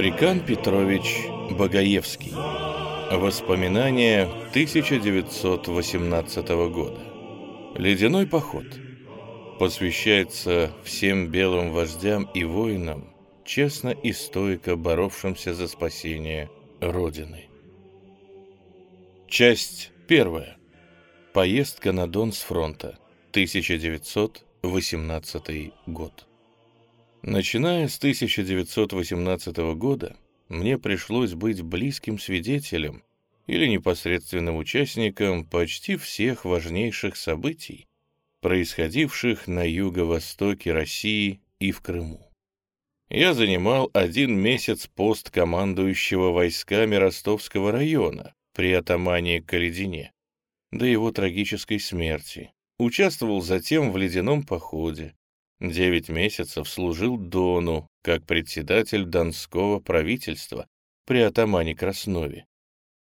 Африкан Петрович Багаевский. Воспоминания 1918 года. Ледяной поход. Посвящается всем белым вождям и воинам, честно и стойко боровшимся за спасение Родины. Часть первая. Поездка на Дон с фронта. 1918 год. Начиная с 1918 года, мне пришлось быть близким свидетелем или непосредственным участником почти всех важнейших событий, происходивших на юго-востоке России и в Крыму. Я занимал один месяц пост командующего войсками Ростовского района при атамане Каледине до его трагической смерти, участвовал затем в ледяном походе, Девять месяцев служил Дону как председатель Донского правительства при атамане Краснове.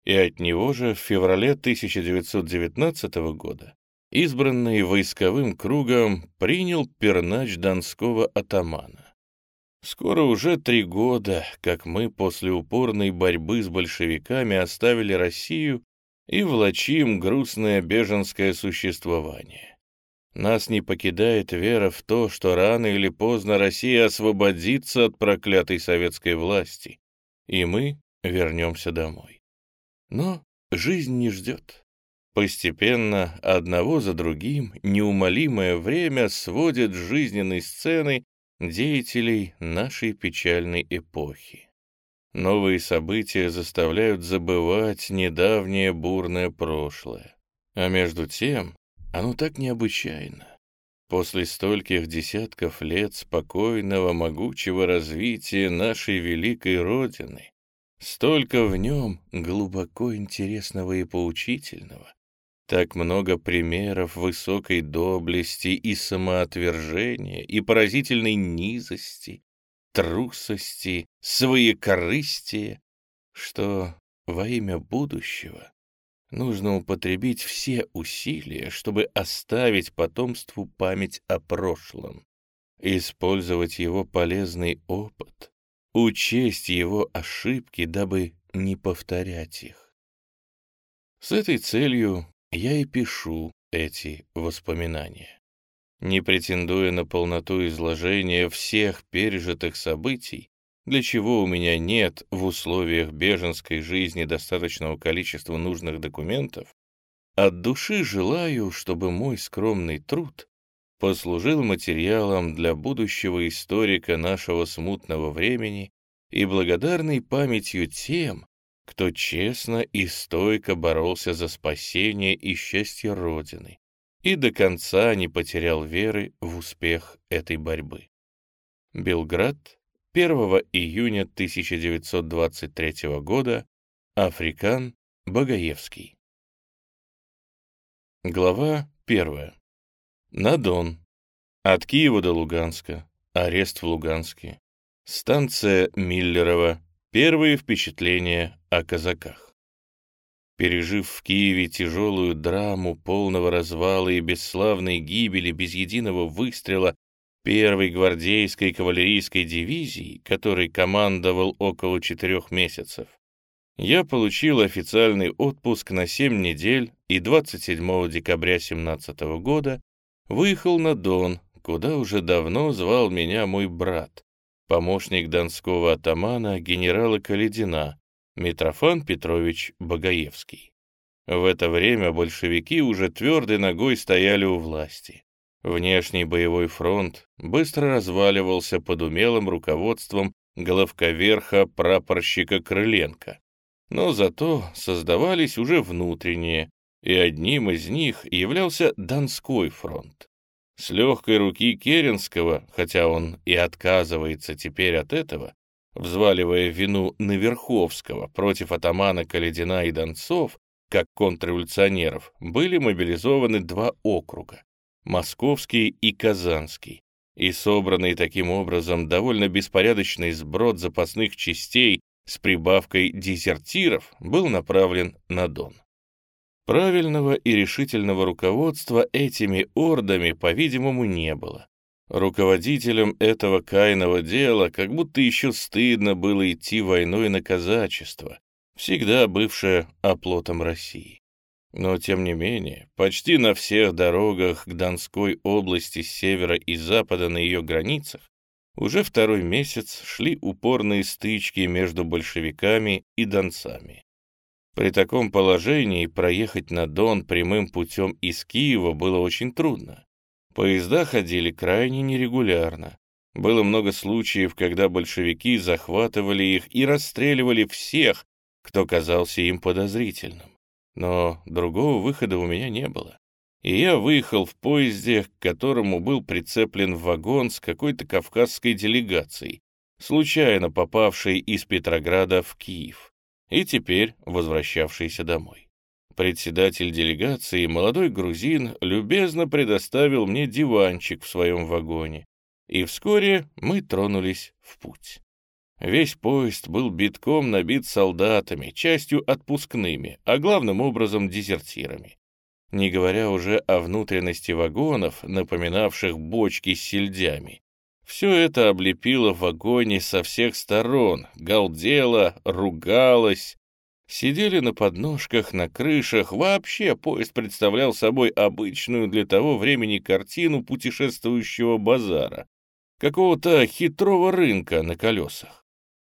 И от него же в феврале 1919 года, избранный войсковым кругом, принял пернач Донского атамана. Скоро уже три года, как мы после упорной борьбы с большевиками оставили Россию и влачим грустное беженское существование. Нас не покидает вера в то, что рано или поздно Россия освободится от проклятой советской власти, и мы вернемся домой. Но жизнь не ждет. Постепенно, одного за другим, неумолимое время сводит жизненной сцены деятелей нашей печальной эпохи. Новые события заставляют забывать недавнее бурное прошлое. А между тем оно так необычайно. После стольких десятков лет спокойного, могучего развития нашей великой Родины, столько в нем глубоко интересного и поучительного, так много примеров высокой доблести и самоотвержения, и поразительной низости, трусости, своекорыстия, что во имя будущего Нужно употребить все усилия, чтобы оставить потомству память о прошлом, использовать его полезный опыт, учесть его ошибки, дабы не повторять их. С этой целью я и пишу эти воспоминания. Не претендуя на полноту изложения всех пережитых событий, для чего у меня нет в условиях беженской жизни достаточного количества нужных документов, от души желаю, чтобы мой скромный труд послужил материалом для будущего историка нашего смутного времени и благодарной памятью тем, кто честно и стойко боролся за спасение и счастье Родины и до конца не потерял веры в успех этой борьбы. Белград, 1 июня 1923 года Африкан Багаевский. Глава 1. На Дон. От Киева до Луганска. Арест в Луганске. Станция Миллерова. Первые впечатления о казаках. Пережив в Киеве тяжелую драму полного развала и бесславной гибели без единого выстрела первой гвардейской кавалерийской дивизии, которой командовал около четырех месяцев, я получил официальный отпуск на 7 недель и 27 декабря 17 года выехал на Дон, куда уже давно звал меня мой брат, помощник донского атамана генерала Каледина, Митрофан Петрович Багаевский. В это время большевики уже твердой ногой стояли у власти. Внешний боевой фронт быстро разваливался под умелым руководством головковерха прапорщика Крыленко. Но зато создавались уже внутренние, и одним из них являлся Донской фронт. С легкой руки Керенского, хотя он и отказывается теперь от этого, взваливая вину на Верховского против атамана Каледина и Донцов, как контрреволюционеров, были мобилизованы два округа Московский и Казанский, и собранный таким образом довольно беспорядочный сброд запасных частей с прибавкой дезертиров был направлен на Дон. Правильного и решительного руководства этими ордами, по-видимому, не было. Руководителям этого кайного дела как будто еще стыдно было идти войной на казачество, всегда бывшее оплотом России. Но, тем не менее, почти на всех дорогах к Донской области с севера и запада на ее границах уже второй месяц шли упорные стычки между большевиками и донцами. При таком положении проехать на Дон прямым путем из Киева было очень трудно. Поезда ходили крайне нерегулярно. Было много случаев, когда большевики захватывали их и расстреливали всех, кто казался им подозрительным. Но другого выхода у меня не было. И я выехал в поезде, к которому был прицеплен вагон с какой-то кавказской делегацией, случайно попавшей из Петрограда в Киев, и теперь возвращавшейся домой председатель делегации, молодой грузин, любезно предоставил мне диванчик в своем вагоне, и вскоре мы тронулись в путь. Весь поезд был битком набит солдатами, частью отпускными, а главным образом дезертирами. Не говоря уже о внутренности вагонов, напоминавших бочки с сельдями. Все это облепило в вагоне со всех сторон, галдело, ругалось, Сидели на подножках, на крышах. Вообще поезд представлял собой обычную для того времени картину путешествующего базара. Какого-то хитрого рынка на колесах.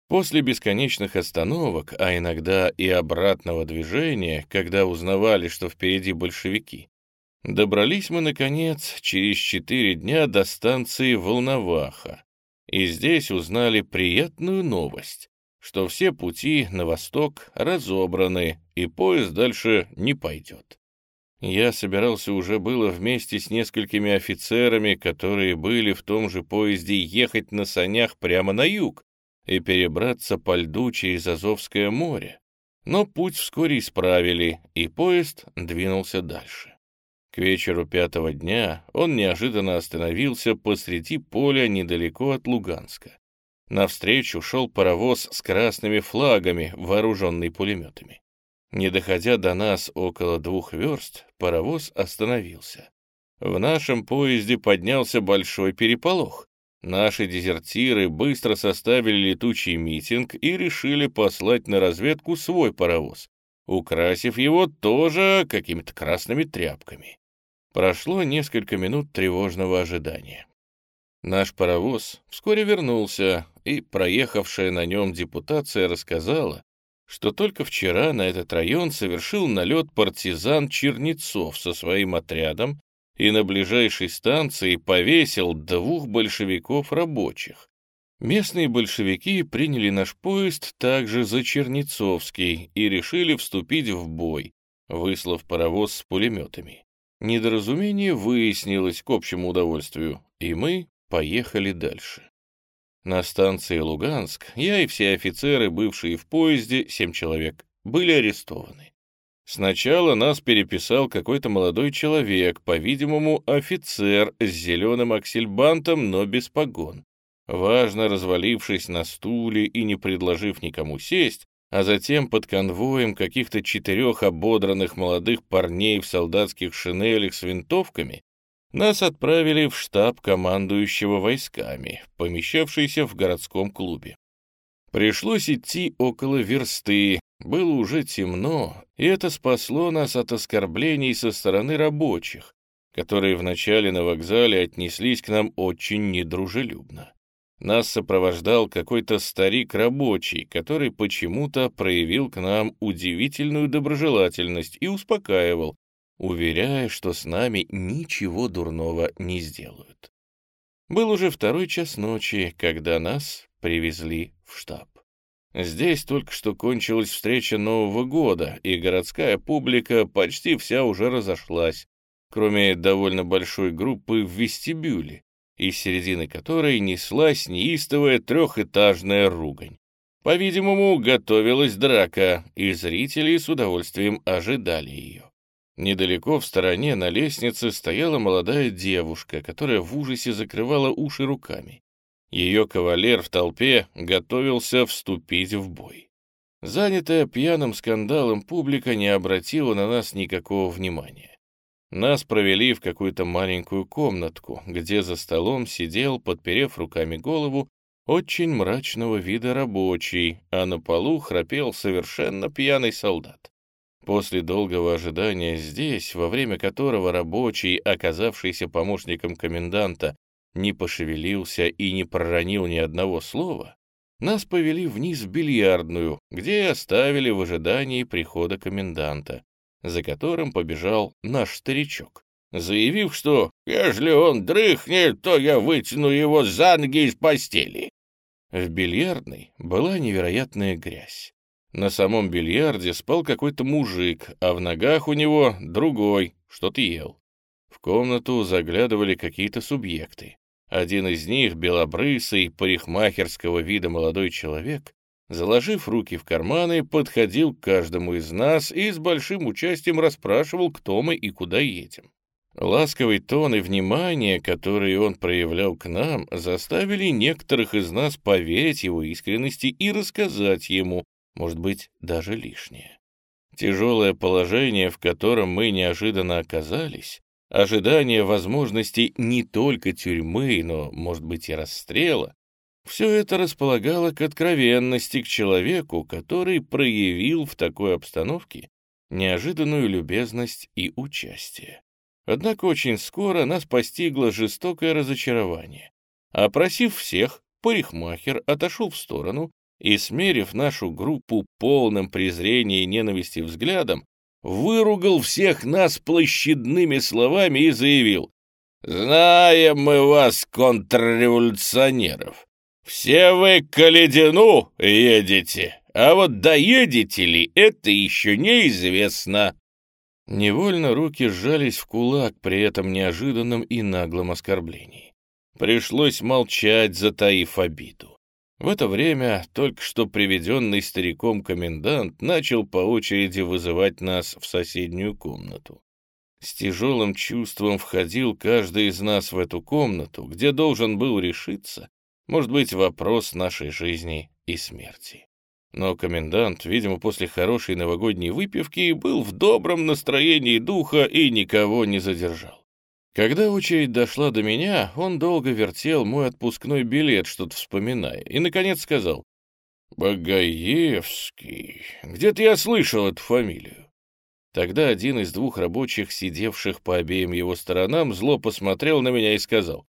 После бесконечных остановок, а иногда и обратного движения, когда узнавали, что впереди большевики, добрались мы, наконец, через четыре дня до станции Волноваха. И здесь узнали приятную новость что все пути на восток разобраны, и поезд дальше не пойдет. Я собирался уже было вместе с несколькими офицерами, которые были в том же поезде, ехать на санях прямо на юг и перебраться по льду через Азовское море. Но путь вскоре исправили, и поезд двинулся дальше. К вечеру пятого дня он неожиданно остановился посреди поля недалеко от Луганска. Навстречу шел паровоз с красными флагами, вооруженный пулеметами. Не доходя до нас около двух верст, паровоз остановился. В нашем поезде поднялся большой переполох. Наши дезертиры быстро составили летучий митинг и решили послать на разведку свой паровоз, украсив его тоже какими-то красными тряпками. Прошло несколько минут тревожного ожидания. Наш паровоз вскоре вернулся, и проехавшая на нем депутация рассказала, что только вчера на этот район совершил налет партизан Чернецов со своим отрядом и на ближайшей станции повесил двух большевиков рабочих. Местные большевики приняли наш поезд также за Чернецовский и решили вступить в бой, выслав паровоз с пулеметами. Недоразумение выяснилось к общему удовольствию, и мы поехали дальше. На станции Луганск я и все офицеры, бывшие в поезде, семь человек, были арестованы. Сначала нас переписал какой-то молодой человек, по-видимому, офицер с зеленым аксельбантом, но без погон. Важно развалившись на стуле и не предложив никому сесть, а затем под конвоем каких-то четырех ободранных молодых парней в солдатских шинелях с винтовками, нас отправили в штаб командующего войсками, помещавшийся в городском клубе. Пришлось идти около версты, было уже темно, и это спасло нас от оскорблений со стороны рабочих, которые вначале на вокзале отнеслись к нам очень недружелюбно. Нас сопровождал какой-то старик рабочий, который почему-то проявил к нам удивительную доброжелательность и успокаивал, уверяя, что с нами ничего дурного не сделают. Был уже второй час ночи, когда нас привезли в штаб. Здесь только что кончилась встреча Нового года, и городская публика почти вся уже разошлась, кроме довольно большой группы в вестибюле, из середины которой неслась неистовая трехэтажная ругань. По-видимому, готовилась драка, и зрители с удовольствием ожидали ее. Недалеко в стороне на лестнице стояла молодая девушка, которая в ужасе закрывала уши руками. Ее кавалер в толпе готовился вступить в бой. Занятая пьяным скандалом публика не обратила на нас никакого внимания. Нас провели в какую-то маленькую комнатку, где за столом сидел, подперев руками голову, очень мрачного вида рабочий, а на полу храпел совершенно пьяный солдат. После долгого ожидания здесь, во время которого рабочий, оказавшийся помощником коменданта, не пошевелился и не проронил ни одного слова, нас повели вниз в бильярдную, где и оставили в ожидании прихода коменданта за которым побежал наш старичок, заявив, что «Ежели он дрыхнет, то я вытяну его за ноги из постели». В бильярдной была невероятная грязь. На самом бильярде спал какой-то мужик, а в ногах у него другой, что-то ел. В комнату заглядывали какие-то субъекты. Один из них, белобрысый, парикмахерского вида молодой человек, заложив руки в карманы, подходил к каждому из нас и с большим участием расспрашивал, кто мы и куда едем. Ласковый тон и внимание, которые он проявлял к нам, заставили некоторых из нас поверить его искренности и рассказать ему, может быть, даже лишнее. Тяжелое положение, в котором мы неожиданно оказались, ожидание возможности не только тюрьмы, но, может быть, и расстрела, все это располагало к откровенности к человеку, который проявил в такой обстановке неожиданную любезность и участие. Однако очень скоро нас постигло жестокое разочарование. Опросив всех, парикмахер отошел в сторону и, смерив нашу группу полным презрения и ненависти взглядом, выругал всех нас площадными словами и заявил «Знаем мы вас, контрреволюционеров! «Все вы к Каледину едете, а вот доедете ли, это еще неизвестно». Невольно руки сжались в кулак при этом неожиданном и наглом оскорблении. Пришлось молчать, затаив обиду. В это время только что приведенный стариком комендант начал по очереди вызывать нас в соседнюю комнату. С тяжелым чувством входил каждый из нас в эту комнату, где должен был решиться, может быть, вопрос нашей жизни и смерти. Но комендант, видимо, после хорошей новогодней выпивки был в добром настроении духа и никого не задержал. Когда очередь дошла до меня, он долго вертел мой отпускной билет, что-то вспоминая, и, наконец, сказал, «Багаевский, где-то я слышал эту фамилию». Тогда один из двух рабочих, сидевших по обеим его сторонам, зло посмотрел на меня и сказал,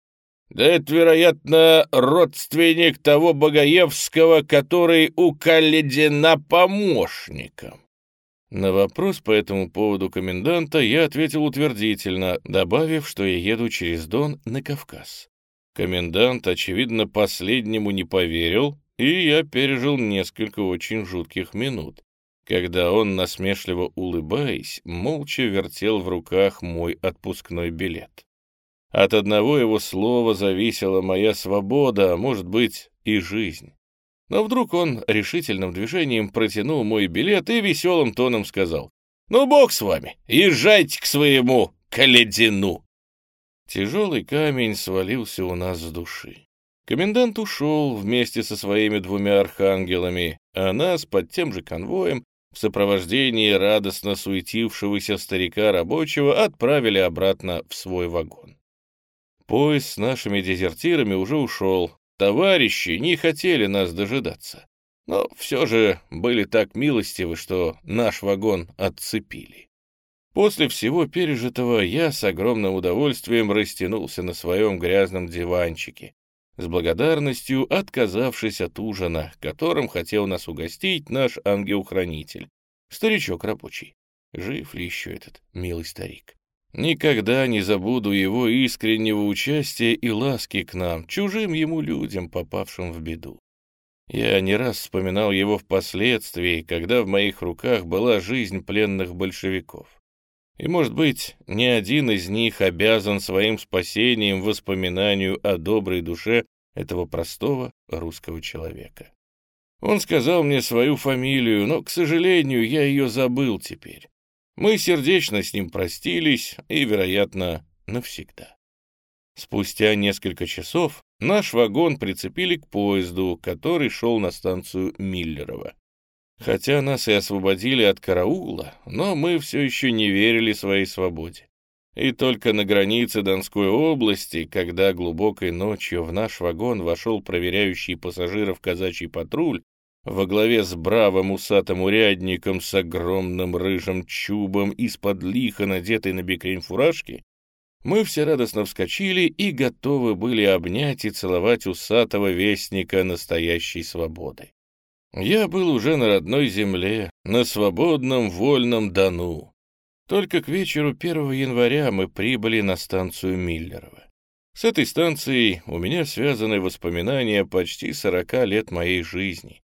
да это, вероятно, родственник того Богоевского, который у Каледина помощником. На вопрос по этому поводу коменданта я ответил утвердительно, добавив, что я еду через Дон на Кавказ. Комендант, очевидно, последнему не поверил, и я пережил несколько очень жутких минут, когда он, насмешливо улыбаясь, молча вертел в руках мой отпускной билет. От одного его слова зависела моя свобода, а может быть, и жизнь. Но вдруг он решительным движением протянул мой билет и веселым тоном сказал, «Ну, бог с вами, езжайте к своему каледину!» Тяжелый камень свалился у нас с души. Комендант ушел вместе со своими двумя архангелами, а нас под тем же конвоем в сопровождении радостно суетившегося старика рабочего отправили обратно в свой вагон. Поезд с нашими дезертирами уже ушел. Товарищи не хотели нас дожидаться. Но все же были так милостивы, что наш вагон отцепили. После всего пережитого я с огромным удовольствием растянулся на своем грязном диванчике, с благодарностью отказавшись от ужина, которым хотел нас угостить наш ангел-хранитель, старичок рабочий. Жив ли еще этот милый старик? Никогда не забуду его искреннего участия и ласки к нам, чужим ему людям, попавшим в беду. Я не раз вспоминал его впоследствии, когда в моих руках была жизнь пленных большевиков. И, может быть, ни один из них обязан своим спасением воспоминанию о доброй душе этого простого русского человека. Он сказал мне свою фамилию, но, к сожалению, я ее забыл теперь. Мы сердечно с ним простились и, вероятно, навсегда. Спустя несколько часов наш вагон прицепили к поезду, который шел на станцию Миллерово. Хотя нас и освободили от караула, но мы все еще не верили своей свободе. И только на границе Донской области, когда глубокой ночью в наш вагон вошел проверяющий пассажиров казачий патруль, во главе с бравым усатым урядником с огромным рыжим чубом из-под лиха, надетой на бекрень фуражки, мы все радостно вскочили и готовы были обнять и целовать усатого вестника настоящей свободы. Я был уже на родной земле, на свободном вольном Дону. Только к вечеру 1 января мы прибыли на станцию Миллерово. С этой станцией у меня связаны воспоминания почти 40 лет моей жизни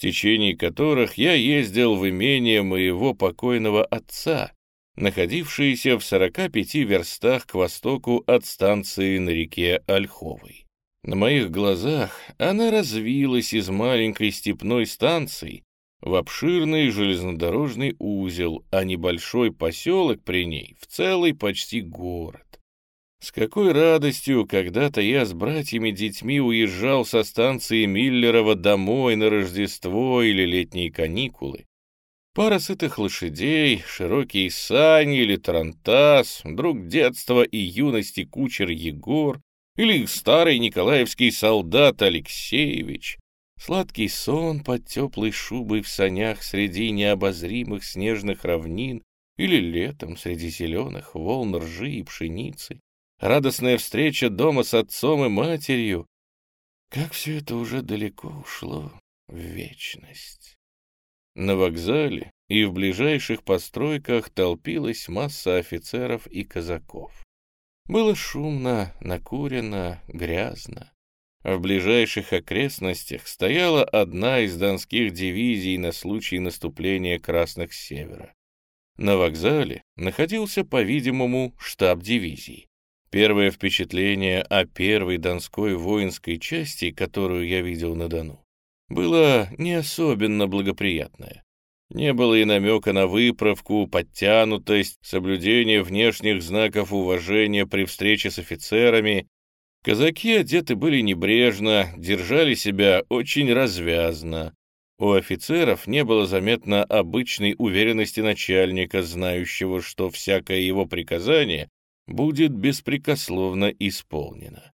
течение которых я ездил в имение моего покойного отца, находившееся в 45 верстах к востоку от станции на реке Ольховой. На моих глазах она развилась из маленькой степной станции в обширный железнодорожный узел, а небольшой поселок при ней в целый почти город. С какой радостью когда-то я с братьями-детьми уезжал со станции Миллерова домой на Рождество или летние каникулы. Пара сытых лошадей, широкие сани или тарантас, друг детства и юности кучер Егор или старый николаевский солдат Алексеевич, сладкий сон под теплой шубой в санях среди необозримых снежных равнин или летом среди зеленых волн ржи и пшеницы, радостная встреча дома с отцом и матерью. Как все это уже далеко ушло в вечность. На вокзале и в ближайших постройках толпилась масса офицеров и казаков. Было шумно, накурено, грязно. В ближайших окрестностях стояла одна из донских дивизий на случай наступления красных с севера. На вокзале находился, по-видимому, штаб дивизии. Первое впечатление о первой донской воинской части, которую я видел на Дону, было не особенно благоприятное. Не было и намека на выправку, подтянутость, соблюдение внешних знаков уважения при встрече с офицерами. Казаки одеты были небрежно, держали себя очень развязно. У офицеров не было заметно обычной уверенности начальника, знающего, что всякое его приказание будет беспрекословно исполнено.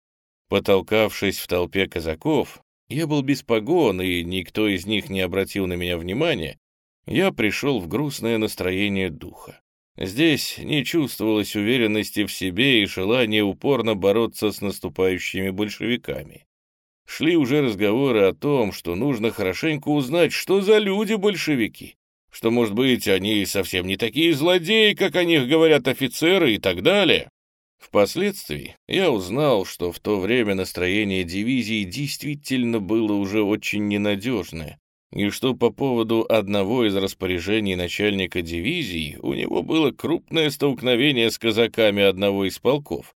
Потолкавшись в толпе казаков, я был без погон, и никто из них не обратил на меня внимания, я пришел в грустное настроение духа. Здесь не чувствовалось уверенности в себе и желания упорно бороться с наступающими большевиками. Шли уже разговоры о том, что нужно хорошенько узнать, что за люди большевики, что, может быть, они совсем не такие злодеи, как о них говорят офицеры и так далее. Впоследствии я узнал, что в то время настроение дивизии действительно было уже очень ненадежное, и что по поводу одного из распоряжений начальника дивизии у него было крупное столкновение с казаками одного из полков,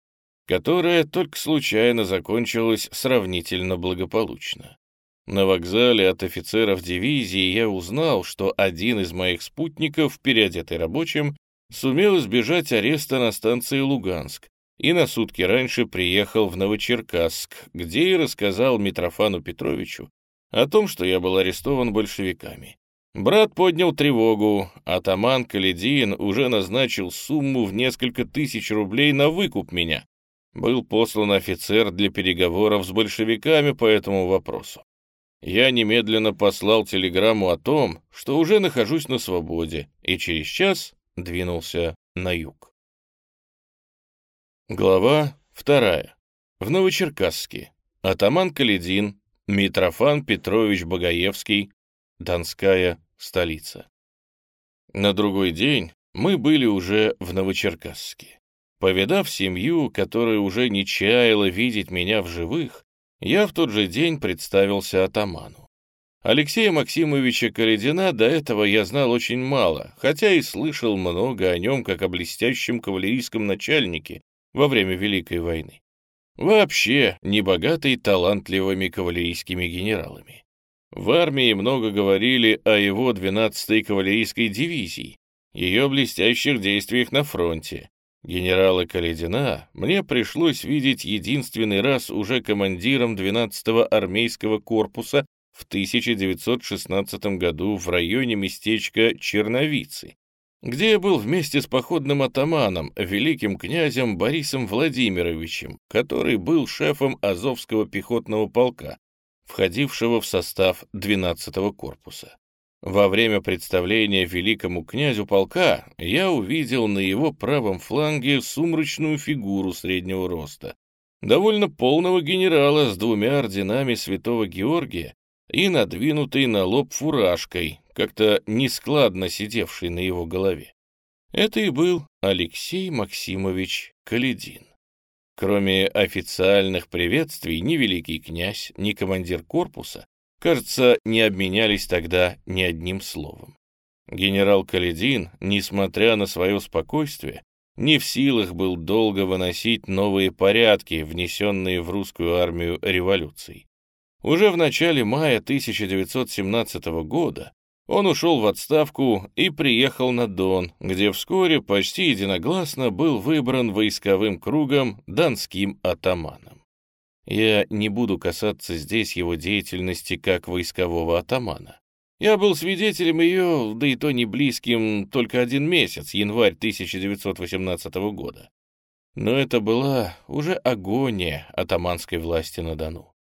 которое только случайно закончилось сравнительно благополучно. На вокзале от офицеров дивизии я узнал, что один из моих спутников, переодетый рабочим, сумел избежать ареста на станции Луганск и на сутки раньше приехал в Новочеркасск, где и рассказал Митрофану Петровичу о том, что я был арестован большевиками. Брат поднял тревогу, атаман Каледин уже назначил сумму в несколько тысяч рублей на выкуп меня. Был послан офицер для переговоров с большевиками по этому вопросу я немедленно послал телеграмму о том, что уже нахожусь на свободе, и через час двинулся на юг. Глава вторая. В Новочеркасске. Атаман Каледин, Митрофан Петрович Багаевский, Донская столица. На другой день мы были уже в Новочеркасске. Повидав семью, которая уже не чаяла видеть меня в живых, я в тот же день представился атаману. Алексея Максимовича Каледина до этого я знал очень мало, хотя и слышал много о нем как о блестящем кавалерийском начальнике во время Великой войны. Вообще, небогатый талантливыми кавалерийскими генералами. В армии много говорили о его 12-й кавалерийской дивизии, ее блестящих действиях на фронте, Генерала Каледина мне пришлось видеть единственный раз уже командиром 12-го армейского корпуса в 1916 году в районе местечка Черновицы, где я был вместе с походным атаманом, великим князем Борисом Владимировичем, который был шефом Азовского пехотного полка, входившего в состав 12-го корпуса. Во время представления великому князю полка я увидел на его правом фланге сумрачную фигуру среднего роста, довольно полного генерала с двумя орденами святого Георгия и надвинутой на лоб фуражкой, как-то нескладно сидевший на его голове. Это и был Алексей Максимович Каледин. Кроме официальных приветствий, ни великий князь, ни командир корпуса, кажется, не обменялись тогда ни одним словом. Генерал Каледин, несмотря на свое спокойствие, не в силах был долго выносить новые порядки, внесенные в русскую армию революцией. Уже в начале мая 1917 года он ушел в отставку и приехал на Дон, где вскоре почти единогласно был выбран войсковым кругом донским атаманом. Я не буду касаться здесь его деятельности как войскового атамана. Я был свидетелем ее, да и то не близким, только один месяц, январь 1918 года. Но это была уже агония атаманской власти на Дону.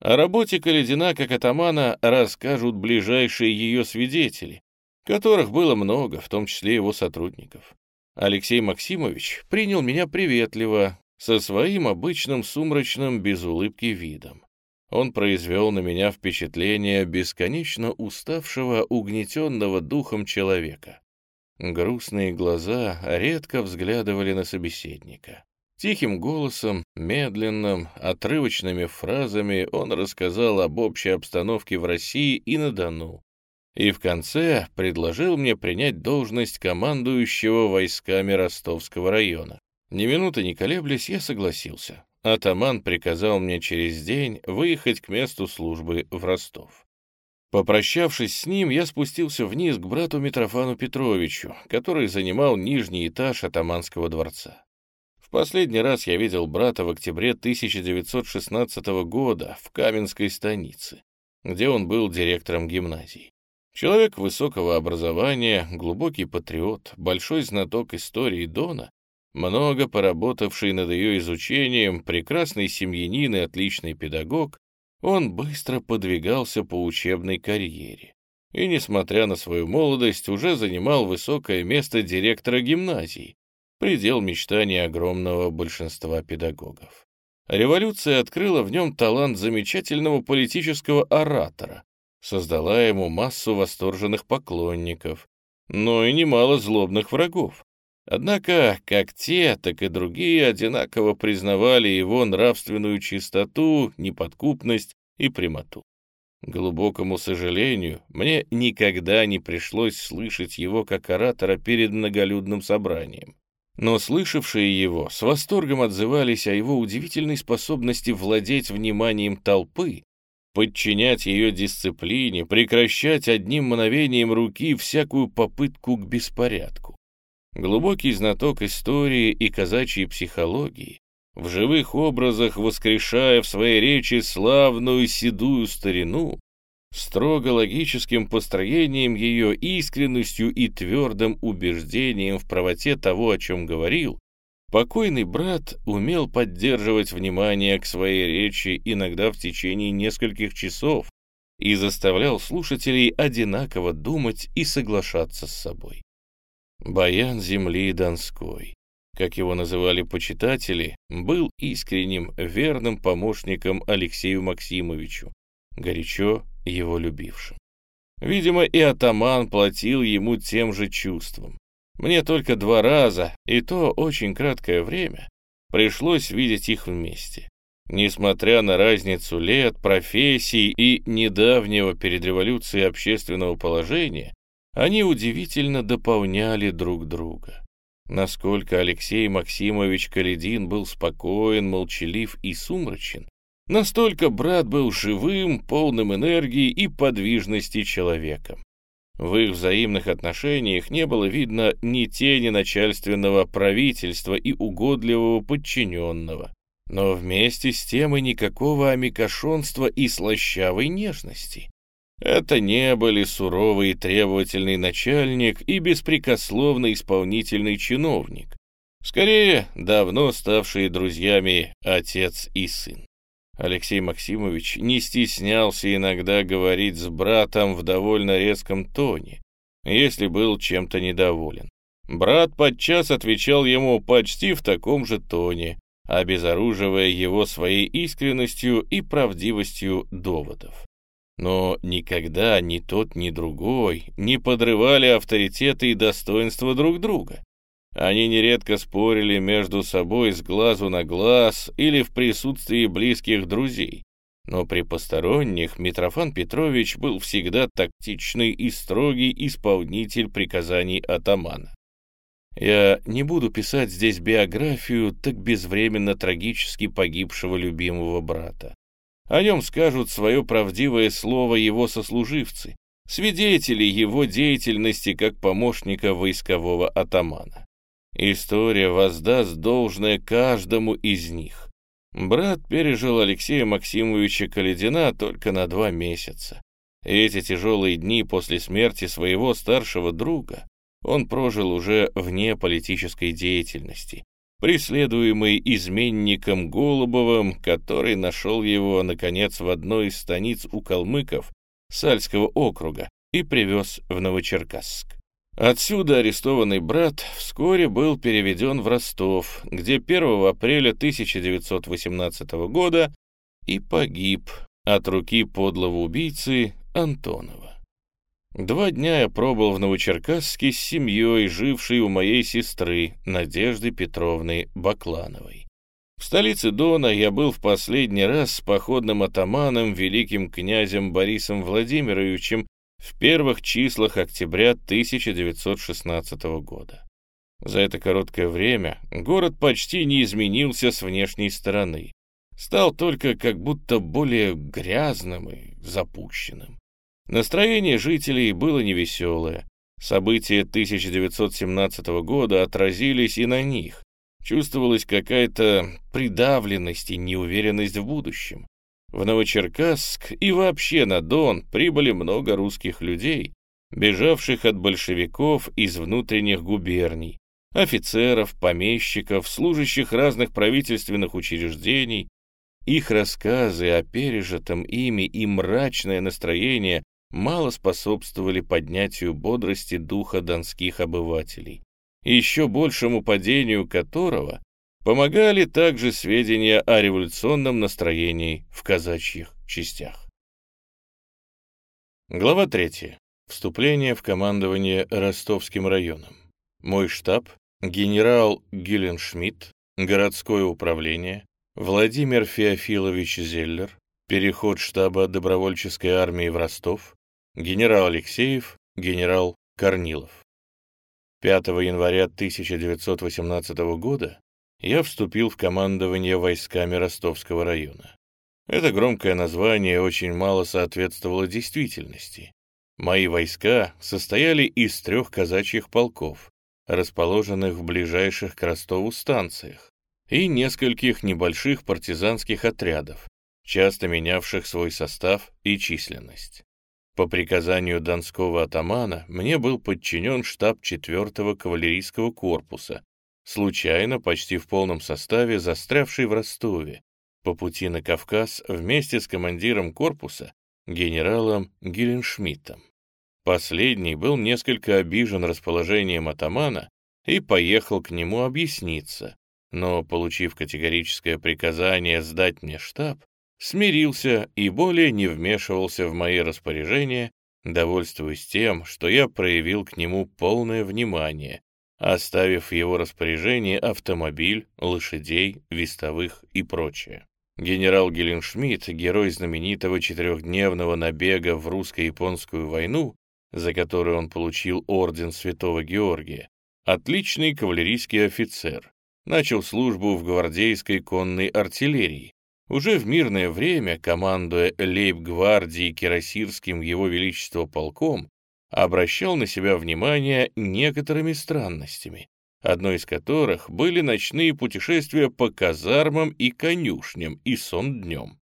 О работе Каледина как атамана расскажут ближайшие ее свидетели, которых было много, в том числе его сотрудников. Алексей Максимович принял меня приветливо, со своим обычным сумрачным без улыбки видом. Он произвел на меня впечатление бесконечно уставшего, угнетенного духом человека. Грустные глаза редко взглядывали на собеседника. Тихим голосом, медленным, отрывочными фразами он рассказал об общей обстановке в России и на Дону. И в конце предложил мне принять должность командующего войсками Ростовского района. Ни минуты не колеблясь, я согласился. Атаман приказал мне через день выехать к месту службы в Ростов. Попрощавшись с ним, я спустился вниз к брату Митрофану Петровичу, который занимал нижний этаж атаманского дворца. В последний раз я видел брата в октябре 1916 года в Каменской станице, где он был директором гимназии. Человек высокого образования, глубокий патриот, большой знаток истории Дона, много поработавший над ее изучением, прекрасный семьянин и отличный педагог, он быстро подвигался по учебной карьере и, несмотря на свою молодость, уже занимал высокое место директора гимназии, предел мечтаний огромного большинства педагогов. Революция открыла в нем талант замечательного политического оратора, создала ему массу восторженных поклонников, но и немало злобных врагов. Однако как те, так и другие одинаково признавали его нравственную чистоту, неподкупность и прямоту. Глубокому сожалению, мне никогда не пришлось слышать его как оратора перед многолюдным собранием но слышавшие его с восторгом отзывались о его удивительной способности владеть вниманием толпы, подчинять ее дисциплине, прекращать одним мгновением руки всякую попытку к беспорядку. Глубокий знаток истории и казачьей психологии, в живых образах воскрешая в своей речи славную седую старину, строго логическим построением ее, искренностью и твердым убеждением в правоте того, о чем говорил, покойный брат умел поддерживать внимание к своей речи иногда в течение нескольких часов и заставлял слушателей одинаково думать и соглашаться с собой. Баян земли Донской, как его называли почитатели, был искренним, верным помощником Алексею Максимовичу, горячо его любившим. Видимо, и атаман платил ему тем же чувством. Мне только два раза, и то очень краткое время, пришлось видеть их вместе. Несмотря на разницу лет, профессий и недавнего перед революцией общественного положения, они удивительно дополняли друг друга. Насколько Алексей Максимович Каледин был спокоен, молчалив и сумрачен, Настолько брат был живым, полным энергии и подвижности человеком. В их взаимных отношениях не было видно ни тени начальственного правительства и угодливого подчиненного, но вместе с тем и никакого амикошонства и слащавой нежности. Это не были суровый и требовательный начальник и беспрекословно исполнительный чиновник. Скорее, давно ставшие друзьями отец и сын. Алексей Максимович не стеснялся иногда говорить с братом в довольно резком тоне, если был чем-то недоволен. Брат подчас отвечал ему почти в таком же тоне, обезоруживая его своей искренностью и правдивостью доводов. Но никогда ни тот, ни другой не подрывали авторитеты и достоинства друг друга. Они нередко спорили между собой с глазу на глаз или в присутствии близких друзей. Но при посторонних Митрофан Петрович был всегда тактичный и строгий исполнитель приказаний атамана. Я не буду писать здесь биографию так безвременно трагически погибшего любимого брата. О нем скажут свое правдивое слово его сослуживцы, свидетели его деятельности как помощника войскового атамана. История воздаст должное каждому из них. Брат пережил Алексея Максимовича Каледина только на два месяца. Эти тяжелые дни после смерти своего старшего друга он прожил уже вне политической деятельности, преследуемый изменником Голубовым, который нашел его, наконец, в одной из станиц у калмыков Сальского округа и привез в Новочеркасск. Отсюда арестованный брат вскоре был переведен в Ростов, где 1 апреля 1918 года и погиб от руки подлого убийцы Антонова. Два дня я пробыл в Новочеркасске с семьей, жившей у моей сестры Надежды Петровны Баклановой. В столице Дона я был в последний раз с походным атаманом, великим князем Борисом Владимировичем в первых числах октября 1916 года. За это короткое время город почти не изменился с внешней стороны. Стал только как будто более грязным и запущенным. Настроение жителей было невеселое. События 1917 года отразились и на них. Чувствовалась какая-то придавленность и неуверенность в будущем. В Новочеркасск и вообще на Дон прибыли много русских людей, бежавших от большевиков из внутренних губерний, офицеров, помещиков, служащих разных правительственных учреждений. Их рассказы о пережитом ими и мрачное настроение мало способствовали поднятию бодрости духа донских обывателей, еще большему падению которого помогали также сведения о революционном настроении в казачьих частях. Глава 3. Вступление в командование Ростовским районом. Мой штаб, генерал Гюленшмидт, городское управление, Владимир Феофилович Зеллер, переход штаба добровольческой армии в Ростов, генерал Алексеев, генерал Корнилов. 5 января 1918 года я вступил в командование войсками Ростовского района. Это громкое название очень мало соответствовало действительности. Мои войска состояли из трех казачьих полков, расположенных в ближайших к Ростову станциях, и нескольких небольших партизанских отрядов, часто менявших свой состав и численность. По приказанию донского атамана мне был подчинен штаб 4-го кавалерийского корпуса, случайно почти в полном составе застрявший в Ростове, по пути на Кавказ вместе с командиром корпуса, генералом Геленшмидтом. Последний был несколько обижен расположением атамана и поехал к нему объясниться, но, получив категорическое приказание сдать мне штаб, смирился и более не вмешивался в мои распоряжения, довольствуясь тем, что я проявил к нему полное внимание, оставив в его распоряжении автомобиль, лошадей, вестовых и прочее. Генерал Геленшмидт, герой знаменитого четырехдневного набега в русско-японскую войну, за который он получил орден Святого Георгия, отличный кавалерийский офицер, начал службу в гвардейской конной артиллерии, уже в мирное время, командуя лейб-гвардией Кирасирским его величество полком, обращал на себя внимание некоторыми странностями, одной из которых были ночные путешествия по казармам и конюшням и сон днем.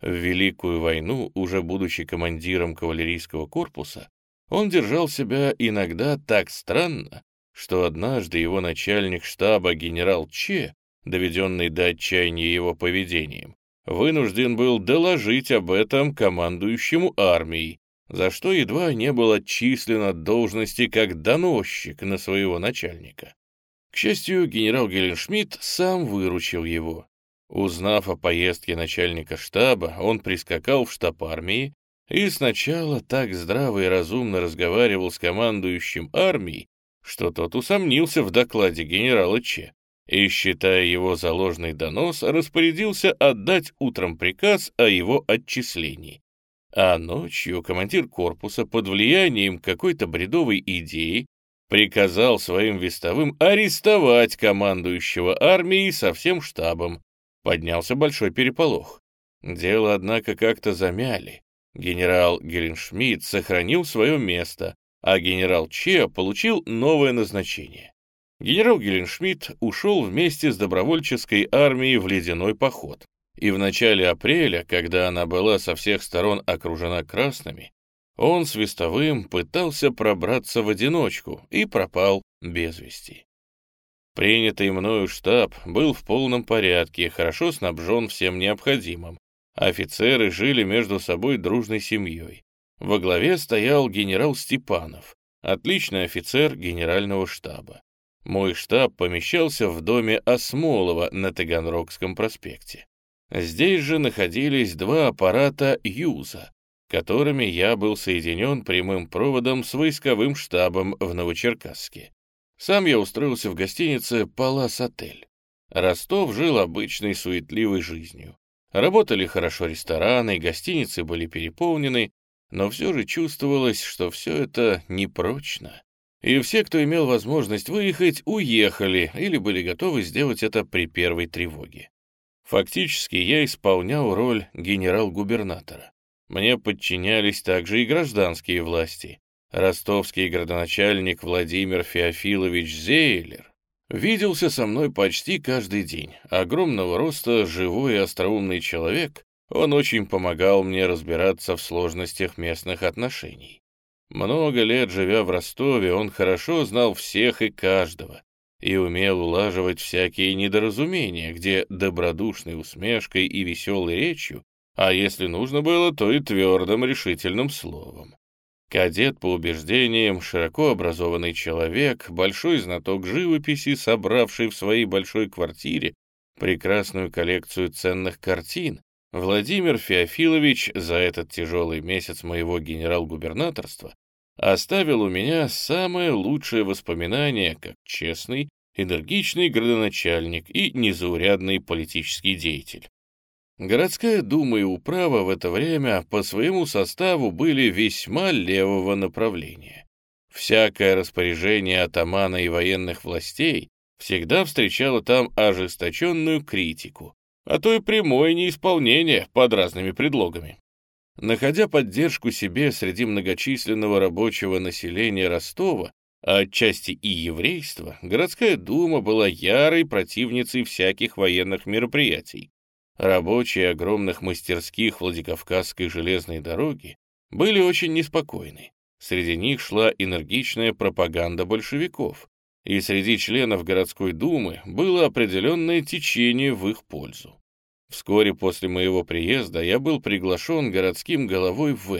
В Великую войну, уже будучи командиром кавалерийского корпуса, он держал себя иногда так странно, что однажды его начальник штаба генерал Че, доведенный до отчаяния его поведением, вынужден был доложить об этом командующему армией, за что едва не был отчислен от должности как доносчик на своего начальника. К счастью, генерал Геленшмидт сам выручил его. Узнав о поездке начальника штаба, он прискакал в штаб армии и сначала так здраво и разумно разговаривал с командующим армией, что тот усомнился в докладе генерала Че и, считая его за ложный донос, распорядился отдать утром приказ о его отчислении. А ночью командир корпуса под влиянием какой-то бредовой идеи приказал своим вестовым арестовать командующего армией со всем штабом. Поднялся большой переполох. Дело, однако, как-то замяли. Генерал Геленшмидт сохранил свое место, а генерал Че получил новое назначение. Генерал Геленшмидт ушел вместе с добровольческой армией в ледяной поход. И в начале апреля, когда она была со всех сторон окружена красными, он с Вестовым пытался пробраться в одиночку и пропал без вести. Принятый мною штаб был в полном порядке, хорошо снабжен всем необходимым. Офицеры жили между собой дружной семьей. Во главе стоял генерал Степанов, отличный офицер генерального штаба. Мой штаб помещался в доме Осмолова на Таганрогском проспекте. Здесь же находились два аппарата «Юза», которыми я был соединен прямым проводом с войсковым штабом в Новочеркасске. Сам я устроился в гостинице «Палас-отель». Ростов жил обычной суетливой жизнью. Работали хорошо рестораны, гостиницы были переполнены, но все же чувствовалось, что все это непрочно. И все, кто имел возможность выехать, уехали или были готовы сделать это при первой тревоге. Фактически я исполнял роль генерал-губернатора. Мне подчинялись также и гражданские власти. Ростовский градоначальник Владимир Феофилович Зейлер виделся со мной почти каждый день. Огромного роста, живой и остроумный человек, он очень помогал мне разбираться в сложностях местных отношений. Много лет живя в Ростове, он хорошо знал всех и каждого и умел улаживать всякие недоразумения, где добродушной усмешкой и веселой речью, а если нужно было, то и твердым решительным словом. Кадет по убеждениям, широко образованный человек, большой знаток живописи, собравший в своей большой квартире прекрасную коллекцию ценных картин, Владимир Феофилович за этот тяжелый месяц моего генерал-губернаторства оставил у меня самое лучшее воспоминание как честный, энергичный градоначальник и незаурядный политический деятель. Городская дума и управа в это время по своему составу были весьма левого направления. Всякое распоряжение атамана и военных властей всегда встречало там ожесточенную критику, а то и прямое неисполнение под разными предлогами. Находя поддержку себе среди многочисленного рабочего населения Ростова, а отчасти и еврейства, городская дума была ярой противницей всяких военных мероприятий. Рабочие огромных мастерских Владикавказской железной дороги были очень неспокойны. Среди них шла энергичная пропаганда большевиков, и среди членов городской думы было определенное течение в их пользу. Вскоре после моего приезда я был приглашен городским головой В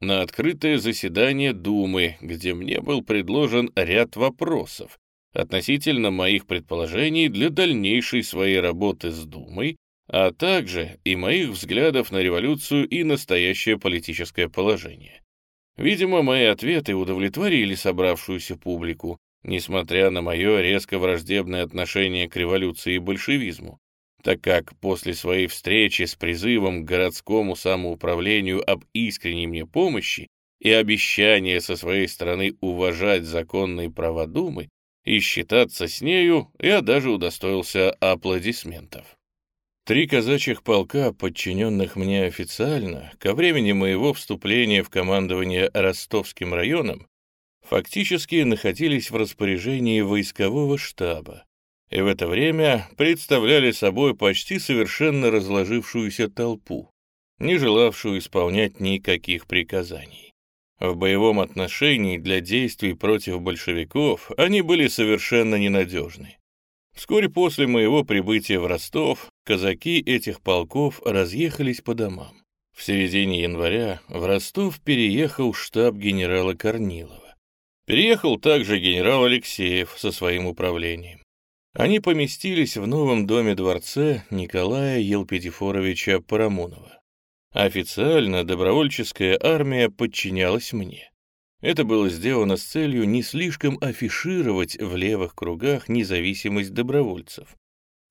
на открытое заседание Думы, где мне был предложен ряд вопросов относительно моих предположений для дальнейшей своей работы с Думой, а также и моих взглядов на революцию и настоящее политическое положение. Видимо, мои ответы удовлетворили собравшуюся публику, несмотря на мое резко враждебное отношение к революции и большевизму, так как после своей встречи с призывом к городскому самоуправлению об искренней мне помощи и обещание со своей стороны уважать законные права Думы и считаться с нею, я даже удостоился аплодисментов. Три казачьих полка, подчиненных мне официально, ко времени моего вступления в командование Ростовским районом, фактически находились в распоряжении войскового штаба, и в это время представляли собой почти совершенно разложившуюся толпу. не желавшую исполнять никаких приказаний. В боевом отношении для действий против большевиков они были совершенно ненадежны. Вскоре после моего прибытия в Ростов казаки этих полков разъехались по домам. В середине января в Ростов переехал штаб генерала Корнилова. Переехал также генерал Алексеев со своим управлением. Они поместились в новом доме-дворце Николая Елпетифоровича Парамонова. Официально добровольческая армия подчинялась мне. Это было сделано с целью не слишком афишировать в левых кругах независимость добровольцев.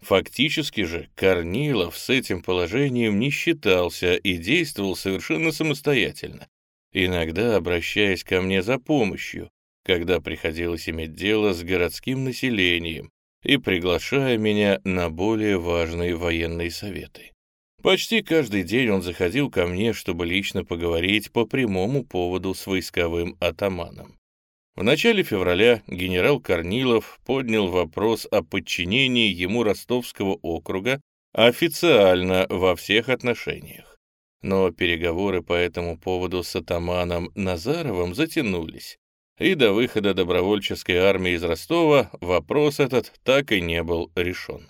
Фактически же Корнилов с этим положением не считался и действовал совершенно самостоятельно, иногда обращаясь ко мне за помощью, когда приходилось иметь дело с городским населением и приглашая меня на более важные военные советы. Почти каждый день он заходил ко мне, чтобы лично поговорить по прямому поводу с войсковым атаманом. В начале февраля генерал Корнилов поднял вопрос о подчинении ему Ростовского округа официально во всех отношениях. Но переговоры по этому поводу с атаманом Назаровым затянулись, и до выхода добровольческой армии из Ростова вопрос этот так и не был решен.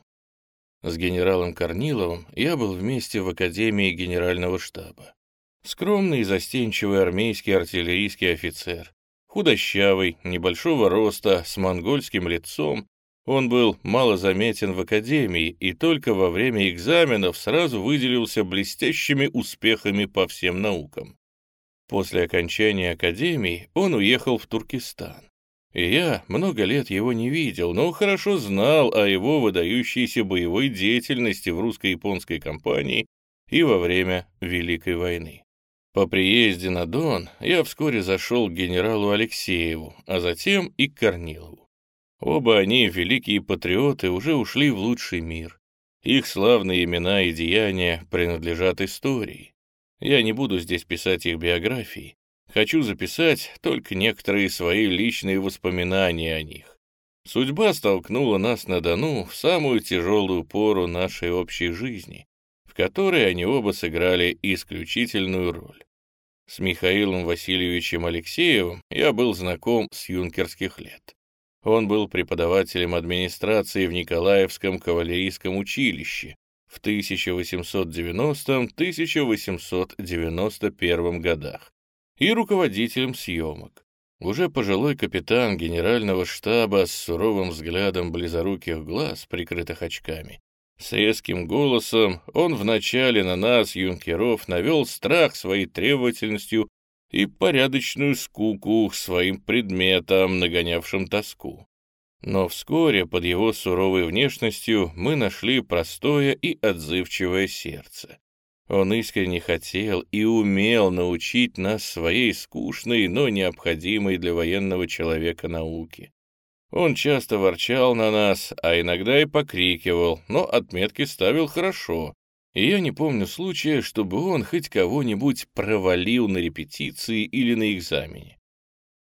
С генералом Корниловым я был вместе в Академии Генерального штаба. Скромный и застенчивый армейский артиллерийский офицер, Худощавый, небольшого роста, с монгольским лицом, он был мало заметен в академии и только во время экзаменов сразу выделился блестящими успехами по всем наукам. После окончания академии он уехал в Туркестан. И я много лет его не видел, но хорошо знал о его выдающейся боевой деятельности в русско-японской кампании и во время Великой войны. По приезде на Дон я вскоре зашел к генералу Алексееву, а затем и к Корнилову. Оба они, великие патриоты, уже ушли в лучший мир. Их славные имена и деяния принадлежат истории. Я не буду здесь писать их биографии. Хочу записать только некоторые свои личные воспоминания о них. Судьба столкнула нас на Дону в самую тяжелую пору нашей общей жизни, в которой они оба сыграли исключительную роль. С Михаилом Васильевичем Алексеевым я был знаком с юнкерских лет. Он был преподавателем администрации в Николаевском кавалерийском училище в 1890-1891 годах и руководителем съемок. Уже пожилой капитан генерального штаба с суровым взглядом близоруких глаз, прикрытых очками, с резким голосом он вначале на нас, юнкеров, навел страх своей требовательностью и порядочную скуку своим предметам, нагонявшим тоску. Но вскоре под его суровой внешностью мы нашли простое и отзывчивое сердце. Он искренне хотел и умел научить нас своей скучной, но необходимой для военного человека науке. Он часто ворчал на нас, а иногда и покрикивал, но отметки ставил хорошо. И я не помню случая, чтобы он хоть кого-нибудь провалил на репетиции или на экзамене.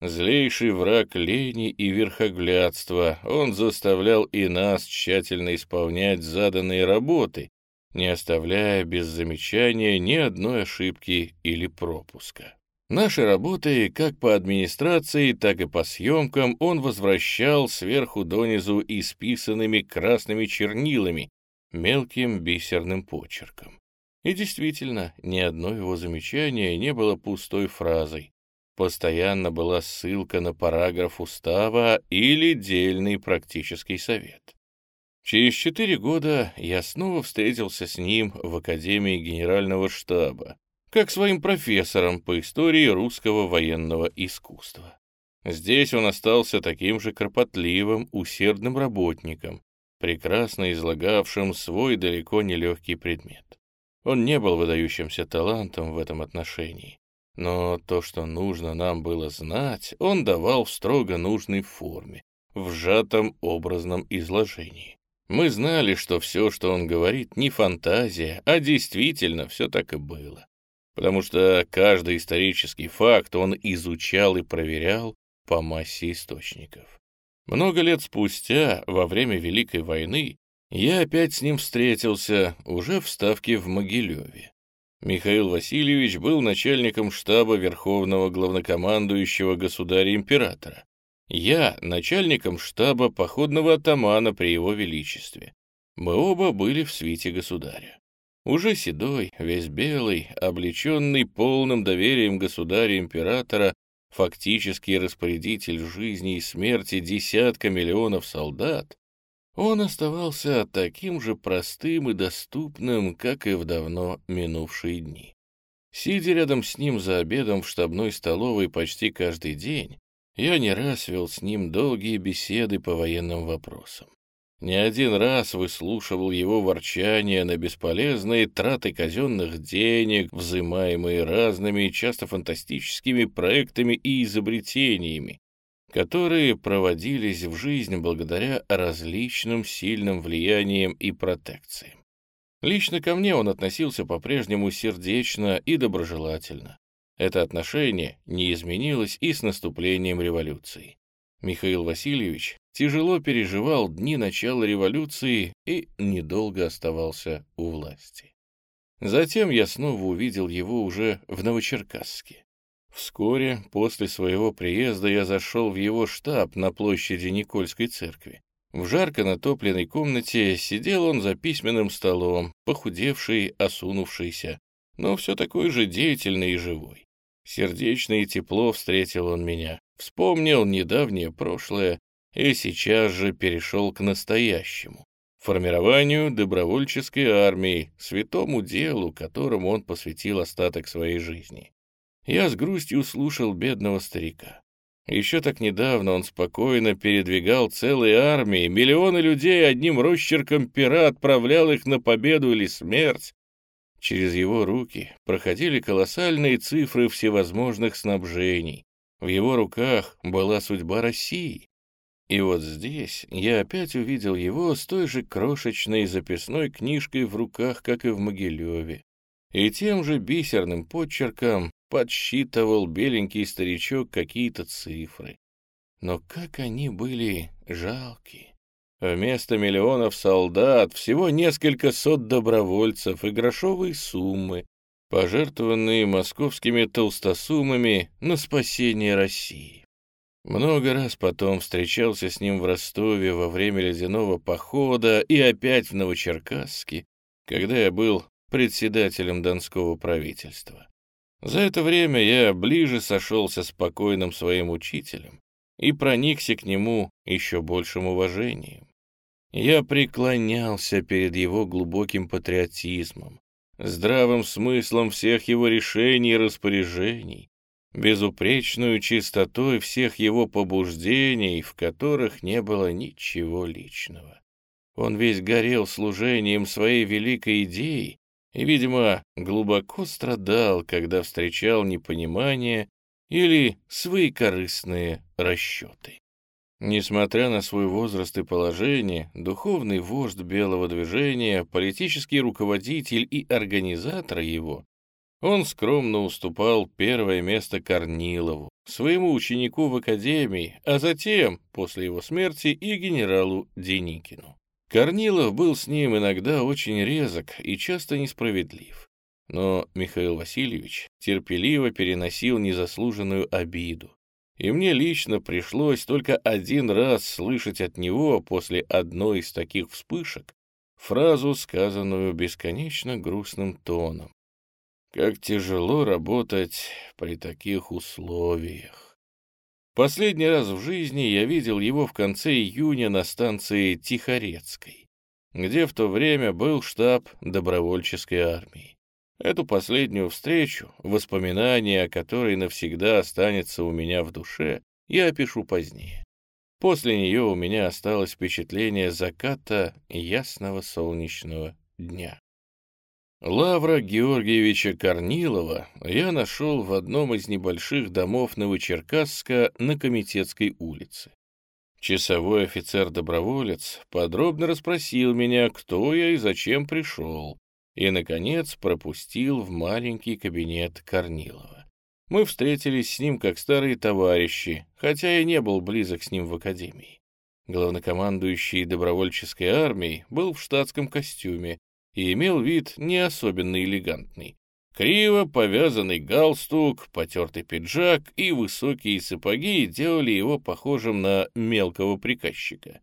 Злейший враг лени и верхоглядства, он заставлял и нас тщательно исполнять заданные работы, не оставляя без замечания ни одной ошибки или пропуска. Наши работы как по администрации, так и по съемкам он возвращал сверху донизу исписанными красными чернилами, мелким бисерным почерком. И действительно, ни одно его замечание не было пустой фразой. Постоянно была ссылка на параграф устава или дельный практический совет. Через четыре года я снова встретился с ним в Академии Генерального штаба, как своим профессором по истории русского военного искусства. Здесь он остался таким же кропотливым, усердным работником, прекрасно излагавшим свой далеко не легкий предмет. Он не был выдающимся талантом в этом отношении, но то, что нужно нам было знать, он давал в строго нужной форме, в сжатом образном изложении. Мы знали, что все, что он говорит, не фантазия, а действительно все так и было потому что каждый исторический факт он изучал и проверял по массе источников. Много лет спустя, во время Великой войны, я опять с ним встретился, уже в Ставке в Могилеве. Михаил Васильевич был начальником штаба Верховного Главнокомандующего Государя-Императора. Я — начальником штаба походного атамана при его величестве. Мы оба были в свите государя. Уже седой, весь белый, облеченный полным доверием государя-императора, фактический распорядитель жизни и смерти десятка миллионов солдат, он оставался таким же простым и доступным, как и в давно минувшие дни. Сидя рядом с ним за обедом в штабной столовой почти каждый день, я не раз вел с ним долгие беседы по военным вопросам. Не один раз выслушивал его ворчание на бесполезные траты казенных денег, взимаемые разными, часто фантастическими проектами и изобретениями, которые проводились в жизнь благодаря различным сильным влияниям и протекциям. Лично ко мне он относился по-прежнему сердечно и доброжелательно. Это отношение не изменилось и с наступлением революции. Михаил Васильевич тяжело переживал дни начала революции и недолго оставался у власти. Затем я снова увидел его уже в Новочеркасске. Вскоре после своего приезда я зашел в его штаб на площади Никольской церкви. В жарко натопленной комнате сидел он за письменным столом, похудевший, осунувшийся, но все такой же деятельный и живой. Сердечно и тепло встретил он меня, вспомнил недавнее прошлое и сейчас же перешел к настоящему, формированию добровольческой армии, святому делу, которому он посвятил остаток своей жизни. Я с грустью слушал бедного старика. Еще так недавно он спокойно передвигал целые армии, миллионы людей одним росчерком пера отправлял их на победу или смерть. Через его руки проходили колоссальные цифры всевозможных снабжений. В его руках была судьба России. И вот здесь я опять увидел его с той же крошечной записной книжкой в руках, как и в Могилеве, и тем же бисерным подчерком подсчитывал беленький старичок какие-то цифры. Но как они были жалки. Вместо миллионов солдат всего несколько сот добровольцев и грошовые суммы, пожертвованные московскими толстосумами на спасение России. Много раз потом встречался с ним в Ростове во время ледяного похода и опять в Новочеркасске, когда я был председателем Донского правительства. За это время я ближе сошелся с покойным своим учителем и проникся к нему еще большим уважением. Я преклонялся перед его глубоким патриотизмом, здравым смыслом всех его решений и распоряжений, безупречную чистотой всех его побуждений, в которых не было ничего личного. Он весь горел служением своей великой идеи и, видимо, глубоко страдал, когда встречал непонимание или свои корыстные расчеты. Несмотря на свой возраст и положение, духовный вождь белого движения, политический руководитель и организатор его, он скромно уступал первое место Корнилову, своему ученику в академии, а затем, после его смерти, и генералу Деникину. Корнилов был с ним иногда очень резок и часто несправедлив. Но Михаил Васильевич терпеливо переносил незаслуженную обиду. И мне лично пришлось только один раз слышать от него после одной из таких вспышек фразу, сказанную бесконечно грустным тоном. «Как тяжело работать при таких условиях». Последний раз в жизни я видел его в конце июня на станции Тихорецкой, где в то время был штаб добровольческой армии. Эту последнюю встречу, воспоминание о которой навсегда останется у меня в душе, я опишу позднее. После нее у меня осталось впечатление заката ясного солнечного дня. Лавра Георгиевича Корнилова я нашел в одном из небольших домов Новочеркасска на Комитетской улице. Часовой офицер-доброволец подробно расспросил меня, кто я и зачем пришел, и, наконец, пропустил в маленький кабинет Корнилова. Мы встретились с ним как старые товарищи, хотя я не был близок с ним в академии. Главнокомандующий добровольческой армией был в штатском костюме, и имел вид не особенно элегантный. Криво повязанный галстук, потертый пиджак и высокие сапоги делали его похожим на мелкого приказчика.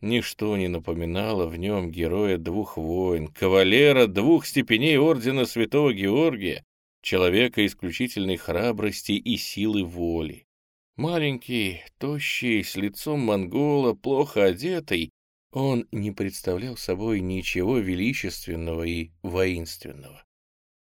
Ничто не напоминало в нем героя двух войн, кавалера двух степеней ордена Святого Георгия, человека исключительной храбрости и силы воли. Маленький, тощий, с лицом монгола, плохо одетый, он не представлял собой ничего величественного и воинственного.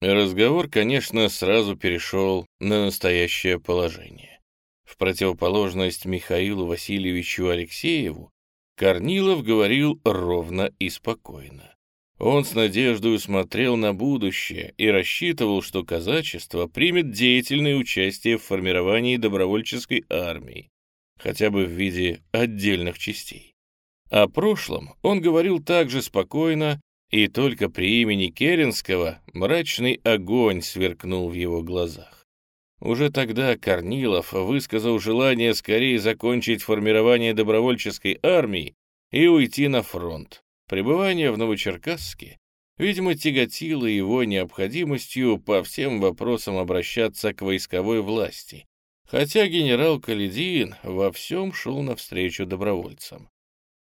Разговор, конечно, сразу перешел на настоящее положение. В противоположность Михаилу Васильевичу Алексееву, Корнилов говорил ровно и спокойно. Он с надеждой смотрел на будущее и рассчитывал, что казачество примет деятельное участие в формировании добровольческой армии, хотя бы в виде отдельных частей. О прошлом он говорил также спокойно, и только при имени Керенского мрачный огонь сверкнул в его глазах. Уже тогда Корнилов высказал желание скорее закончить формирование добровольческой армии и уйти на фронт. Пребывание в Новочеркасске, видимо, тяготило его необходимостью по всем вопросам обращаться к войсковой власти, хотя генерал Каледин во всем шел навстречу добровольцам.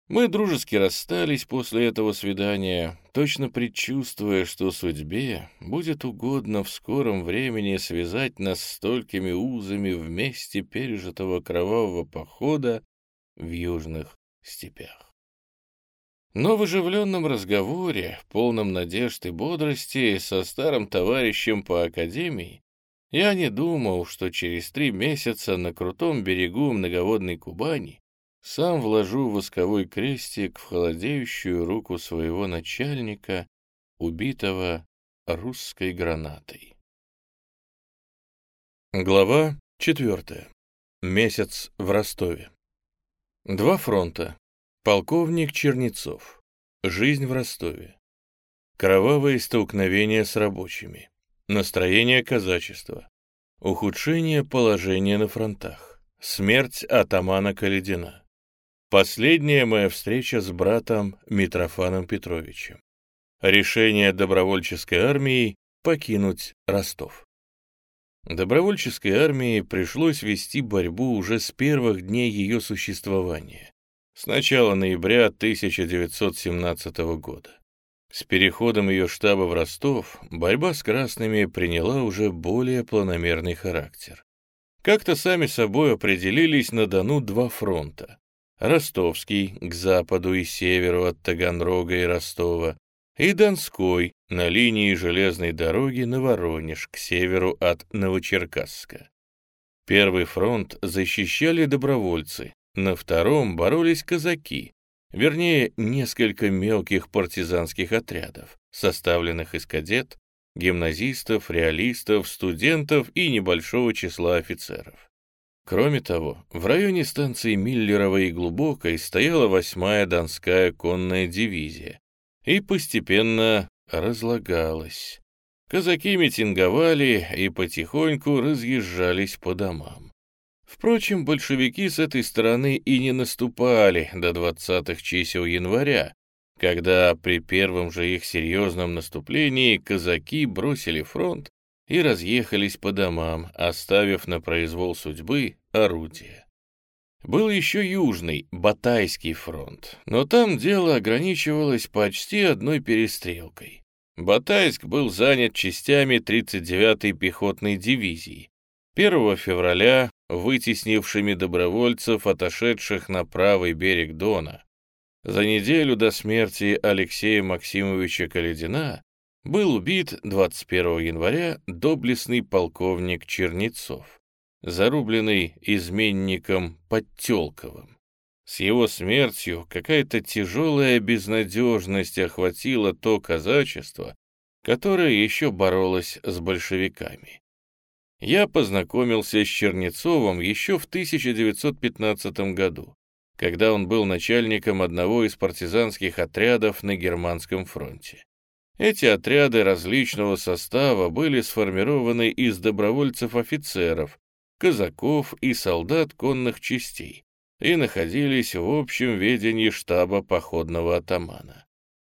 Мы дружески расстались после этого свидания, точно предчувствуя, что судьбе будет угодно в скором времени связать нас столькими узами вместе пережитого кровавого похода в южных степях. Но в оживленном разговоре, полном надежд и бодрости, со старым товарищем по академии, я не думал, что через три месяца на крутом берегу многоводной Кубани сам вложу восковой крестик в холодеющую руку своего начальника, убитого русской гранатой. Глава четвертая. Месяц в Ростове. Два фронта. Полковник Чернецов. Жизнь в Ростове. Кровавые столкновения с рабочими. Настроение казачества. Ухудшение положения на фронтах. Смерть атамана Каледина. Последняя моя встреча с братом Митрофаном Петровичем. Решение добровольческой армии покинуть Ростов. Добровольческой армии пришлось вести борьбу уже с первых дней ее существования, с начала ноября 1917 года. С переходом ее штаба в Ростов борьба с красными приняла уже более планомерный характер. Как-то сами собой определились на Дону два фронта Ростовский к западу и северу от Таганрога и Ростова, и Донской на линии железной дороги на Воронеж к северу от Новочеркасска. Первый фронт защищали добровольцы, на втором боролись казаки, вернее, несколько мелких партизанских отрядов, составленных из кадет, гимназистов, реалистов, студентов и небольшого числа офицеров. Кроме того, в районе станции Миллерово и Глубокой стояла восьмая Донская конная дивизия и постепенно разлагалась. Казаки митинговали и потихоньку разъезжались по домам. Впрочем, большевики с этой стороны и не наступали до двадцатых чисел января, когда при первом же их серьезном наступлении казаки бросили фронт и разъехались по домам, оставив на произвол судьбы орудия. Был еще Южный, Батайский фронт, но там дело ограничивалось почти одной перестрелкой. Батайск был занят частями 39-й пехотной дивизии. 1 февраля, вытеснившими добровольцев, отошедших на правый берег Дона. За неделю до смерти Алексея Максимовича Каледина был убит 21 января доблестный полковник Чернецов, зарубленный изменником Подтелковым. С его смертью какая-то тяжелая безнадежность охватила то казачество, которое еще боролось с большевиками. Я познакомился с Чернецовым еще в 1915 году, когда он был начальником одного из партизанских отрядов на Германском фронте. Эти отряды различного состава были сформированы из добровольцев-офицеров, казаков и солдат конных частей и находились в общем ведении штаба походного атамана.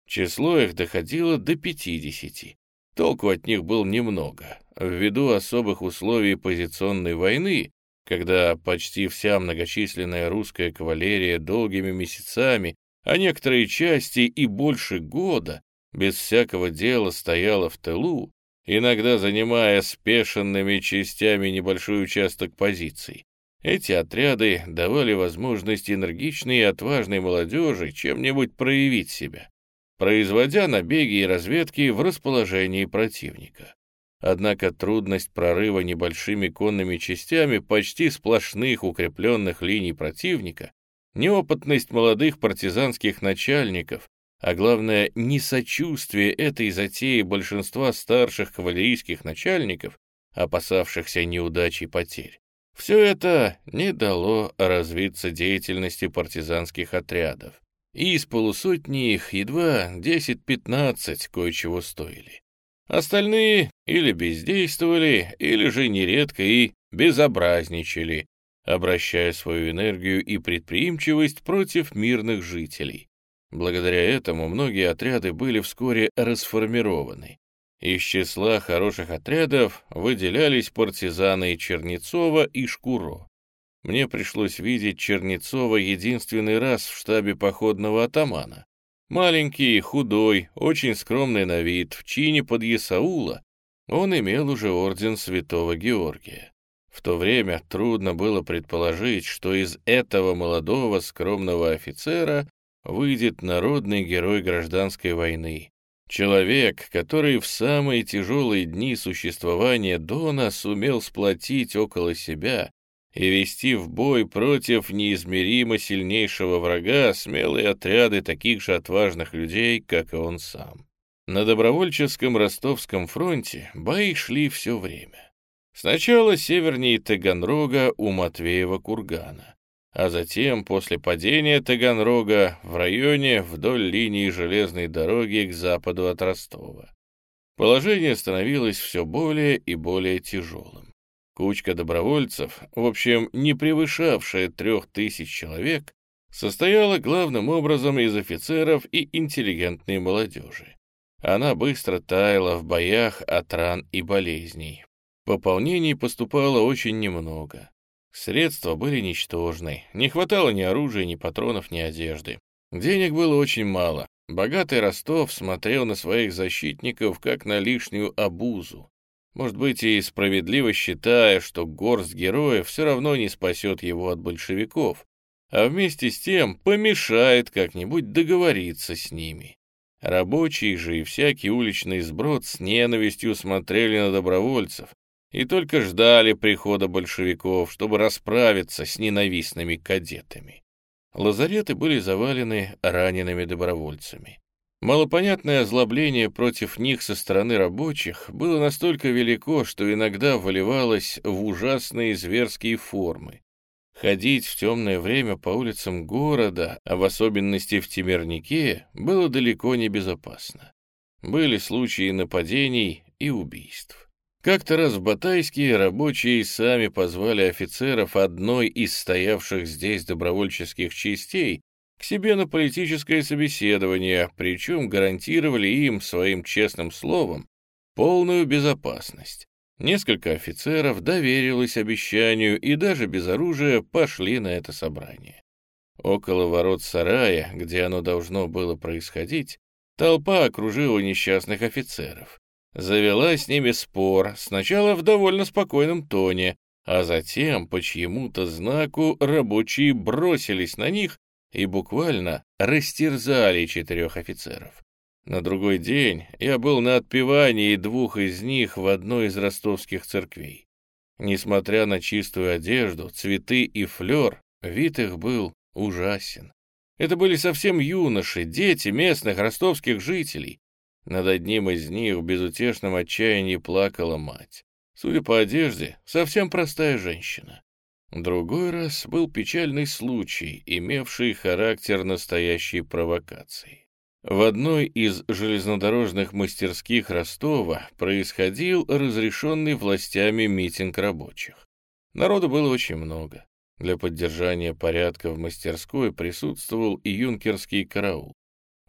Число их доходило до 50. толку от них было немного. Ввиду особых условий позиционной войны, когда почти вся многочисленная русская кавалерия долгими месяцами, а некоторые части и больше года, без всякого дела стояла в тылу, иногда занимая спешенными частями небольшой участок позиций. Эти отряды давали возможность энергичной и отважной молодежи чем-нибудь проявить себя, производя набеги и разведки в расположении противника. Однако трудность прорыва небольшими конными частями почти сплошных укрепленных линий противника, неопытность молодых партизанских начальников, а главное, несочувствие этой затеи большинства старших кавалерийских начальников, опасавшихся неудачи и потерь. Все это не дало развиться деятельности партизанских отрядов, и из полусотни их едва 10-15 кое-чего стоили. Остальные или бездействовали, или же нередко и безобразничали, обращая свою энергию и предприимчивость против мирных жителей. Благодаря этому многие отряды были вскоре расформированы. Из числа хороших отрядов выделялись партизаны Чернецова и Шкуро. Мне пришлось видеть Чернецова единственный раз в штабе походного атамана. Маленький, худой, очень скромный на вид, в чине под Исаула, он имел уже орден святого Георгия. В то время трудно было предположить, что из этого молодого скромного офицера выйдет народный герой гражданской войны. Человек, который в самые тяжелые дни существования Дона сумел сплотить около себя и вести в бой против неизмеримо сильнейшего врага смелые отряды таких же отважных людей, как и он сам. На добровольческом ростовском фронте бои шли все время. Сначала севернее Таганрога у Матвеева кургана, а затем, после падения Таганрога, в районе вдоль линии железной дороги к западу от Ростова. Положение становилось все более и более тяжелым. Кучка добровольцев, в общем, не превышавшая трех тысяч человек, состояла главным образом из офицеров и интеллигентной молодежи. Она быстро таяла в боях от ран и болезней. Пополнений поступало очень немного. Средства были ничтожны, не хватало ни оружия, ни патронов, ни одежды. Денег было очень мало. Богатый Ростов смотрел на своих защитников как на лишнюю обузу. Может быть, и справедливо считая, что горсть героев все равно не спасет его от большевиков, а вместе с тем помешает как-нибудь договориться с ними. Рабочие же и всякий уличный сброд с ненавистью смотрели на добровольцев и только ждали прихода большевиков, чтобы расправиться с ненавистными кадетами. Лазареты были завалены ранеными добровольцами. Малопонятное озлобление против них со стороны рабочих было настолько велико, что иногда выливалось в ужасные зверские формы. Ходить в темное время по улицам города, а в особенности в Темернике, было далеко не безопасно. Были случаи нападений и убийств. Как-то раз в Батайске рабочие сами позвали офицеров одной из стоявших здесь добровольческих частей к себе на политическое собеседование, причем гарантировали им своим честным словом полную безопасность. Несколько офицеров доверилось обещанию и даже без оружия пошли на это собрание. Около ворот сарая, где оно должно было происходить, толпа окружила несчастных офицеров. Завела с ними спор, сначала в довольно спокойном тоне, а затем, по чьему-то знаку, рабочие бросились на них и буквально растерзали четырех офицеров. На другой день я был на отпевании двух из них в одной из ростовских церквей. Несмотря на чистую одежду, цветы и флер, вид их был ужасен. Это были совсем юноши, дети местных ростовских жителей. Над одним из них в безутешном отчаянии плакала мать. Судя по одежде, совсем простая женщина. Другой раз был печальный случай, имевший характер настоящей провокации. В одной из железнодорожных мастерских Ростова происходил разрешенный властями митинг рабочих. Народу было очень много. Для поддержания порядка в мастерской присутствовал и юнкерский караул.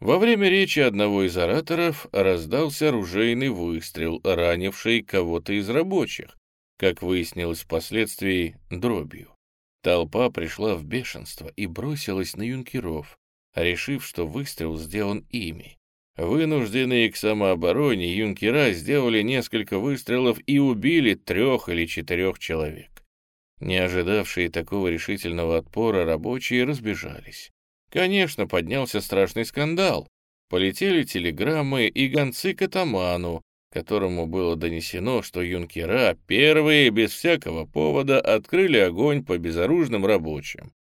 Во время речи одного из ораторов раздался оружейный выстрел, ранивший кого-то из рабочих, как выяснилось впоследствии, дробью. Толпа пришла в бешенство и бросилась на юнкеров, решив, что выстрел сделан ими. Вынужденные к самообороне юнкера сделали несколько выстрелов и убили трех или четырех человек. Не ожидавшие такого решительного отпора рабочие разбежались. Конечно, поднялся страшный скандал. Полетели телеграммы и гонцы к атаману, которому было донесено, что юнкера первые, без всякого повода, открыли огонь по безоружным рабочим.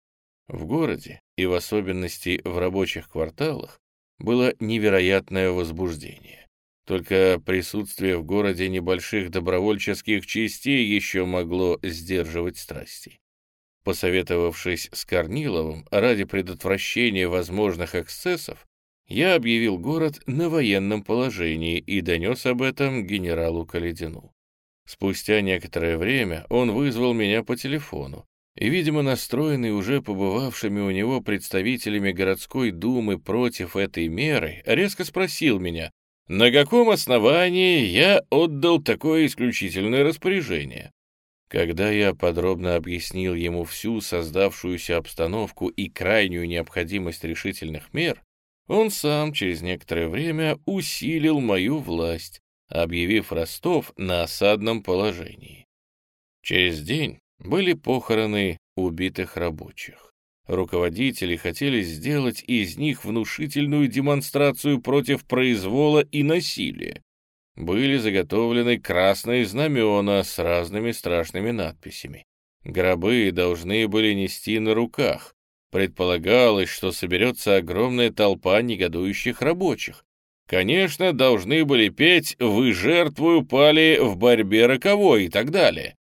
В городе, и в особенности в рабочих кварталах, было невероятное возбуждение. Только присутствие в городе небольших добровольческих частей еще могло сдерживать страсти. Посоветовавшись с Корниловым ради предотвращения возможных эксцессов, я объявил город на военном положении и донес об этом генералу Каледину. Спустя некоторое время он вызвал меня по телефону, и, видимо, настроенный уже побывавшими у него представителями городской думы против этой меры, резко спросил меня, на каком основании я отдал такое исключительное распоряжение. Когда я подробно объяснил ему всю создавшуюся обстановку и крайнюю необходимость решительных мер, он сам через некоторое время усилил мою власть, объявив Ростов на осадном положении. Через день были похороны убитых рабочих. Руководители хотели сделать из них внушительную демонстрацию против произвола и насилия. Были заготовлены красные знамена с разными страшными надписями. Гробы должны были нести на руках. Предполагалось, что соберется огромная толпа негодующих рабочих. Конечно, должны были петь «Вы жертвую пали в борьбе роковой» и так далее.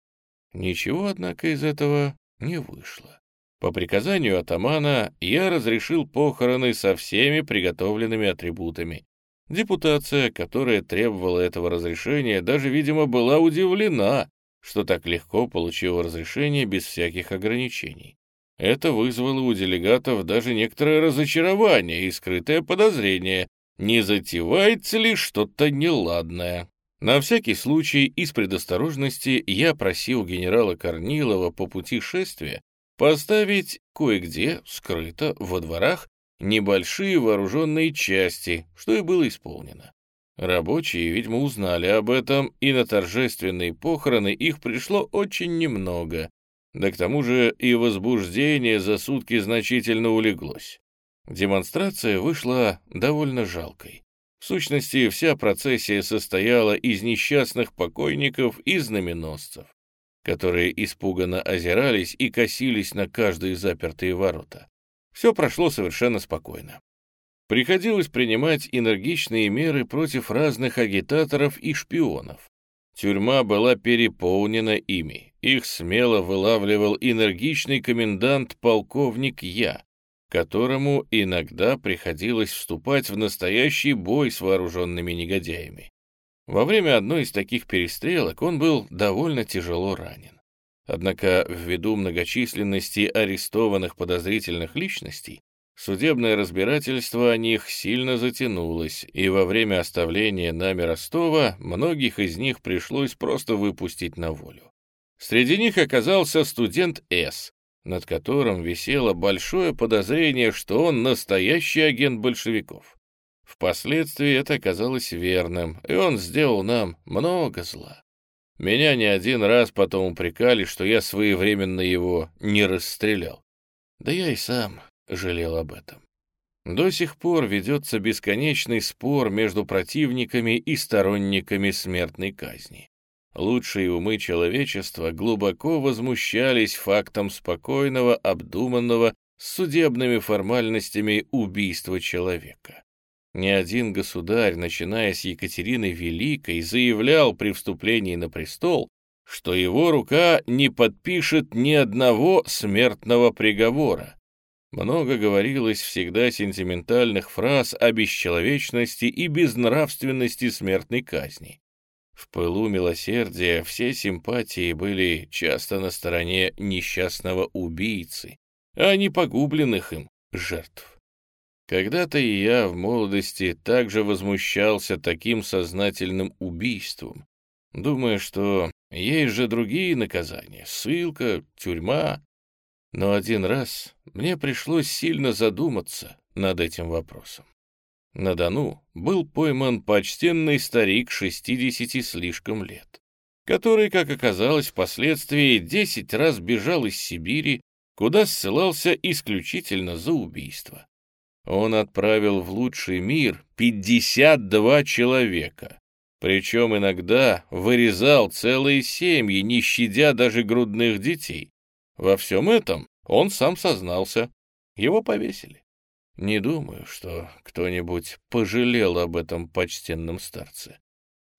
Ничего, однако, из этого не вышло. По приказанию атамана я разрешил похороны со всеми приготовленными атрибутами. Депутация, которая требовала этого разрешения, даже, видимо, была удивлена, что так легко получила разрешение без всяких ограничений. Это вызвало у делегатов даже некоторое разочарование и скрытое подозрение, не затевается ли что-то неладное. На всякий случай, из предосторожности, я просил генерала Корнилова по пути шествия поставить кое-где, скрыто, во дворах, небольшие вооруженные части, что и было исполнено. Рабочие, видимо, узнали об этом, и на торжественные похороны их пришло очень немного, да к тому же и возбуждение за сутки значительно улеглось. Демонстрация вышла довольно жалкой. В сущности, вся процессия состояла из несчастных покойников и знаменосцев, которые испуганно озирались и косились на каждые запертые ворота. Все прошло совершенно спокойно. Приходилось принимать энергичные меры против разных агитаторов и шпионов. Тюрьма была переполнена ими. Их смело вылавливал энергичный комендант полковник Я, которому иногда приходилось вступать в настоящий бой с вооруженными негодяями. Во время одной из таких перестрелок он был довольно тяжело ранен. Однако ввиду многочисленности арестованных подозрительных личностей, судебное разбирательство о них сильно затянулось, и во время оставления нами Ростова многих из них пришлось просто выпустить на волю. Среди них оказался студент С, над которым висело большое подозрение, что он настоящий агент большевиков. Впоследствии это оказалось верным, и он сделал нам много зла. Меня не один раз потом упрекали, что я своевременно его не расстрелял. Да я и сам жалел об этом. До сих пор ведется бесконечный спор между противниками и сторонниками смертной казни. Лучшие умы человечества глубоко возмущались фактом спокойного, обдуманного, с судебными формальностями убийства человека. Ни один государь, начиная с Екатерины Великой, заявлял при вступлении на престол, что его рука не подпишет ни одного смертного приговора. Много говорилось всегда сентиментальных фраз о бесчеловечности и безнравственности смертной казни. В пылу милосердия все симпатии были часто на стороне несчастного убийцы, а не погубленных им жертв. Когда-то и я в молодости также возмущался таким сознательным убийством, думая, что есть же другие наказания — ссылка, тюрьма. Но один раз мне пришлось сильно задуматься над этим вопросом. На Дону был пойман почтенный старик 60 слишком лет, который, как оказалось впоследствии, 10 раз бежал из Сибири, куда ссылался исключительно за убийство. Он отправил в лучший мир 52 человека, причем иногда вырезал целые семьи, не щадя даже грудных детей. Во всем этом он сам сознался. Его повесили. Не думаю, что кто-нибудь пожалел об этом почтенном старце.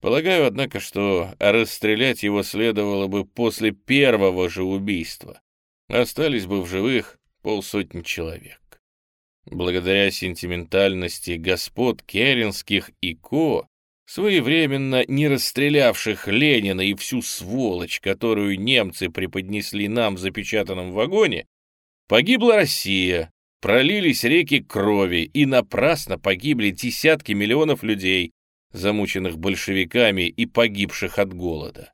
Полагаю, однако, что расстрелять его следовало бы после первого же убийства. Остались бы в живых полсотни человек. Благодаря сентиментальности господ Керенских и Ко, своевременно не расстрелявших Ленина и всю сволочь, которую немцы преподнесли нам в запечатанном вагоне, погибла Россия, пролились реки крови, и напрасно погибли десятки миллионов людей, замученных большевиками и погибших от голода.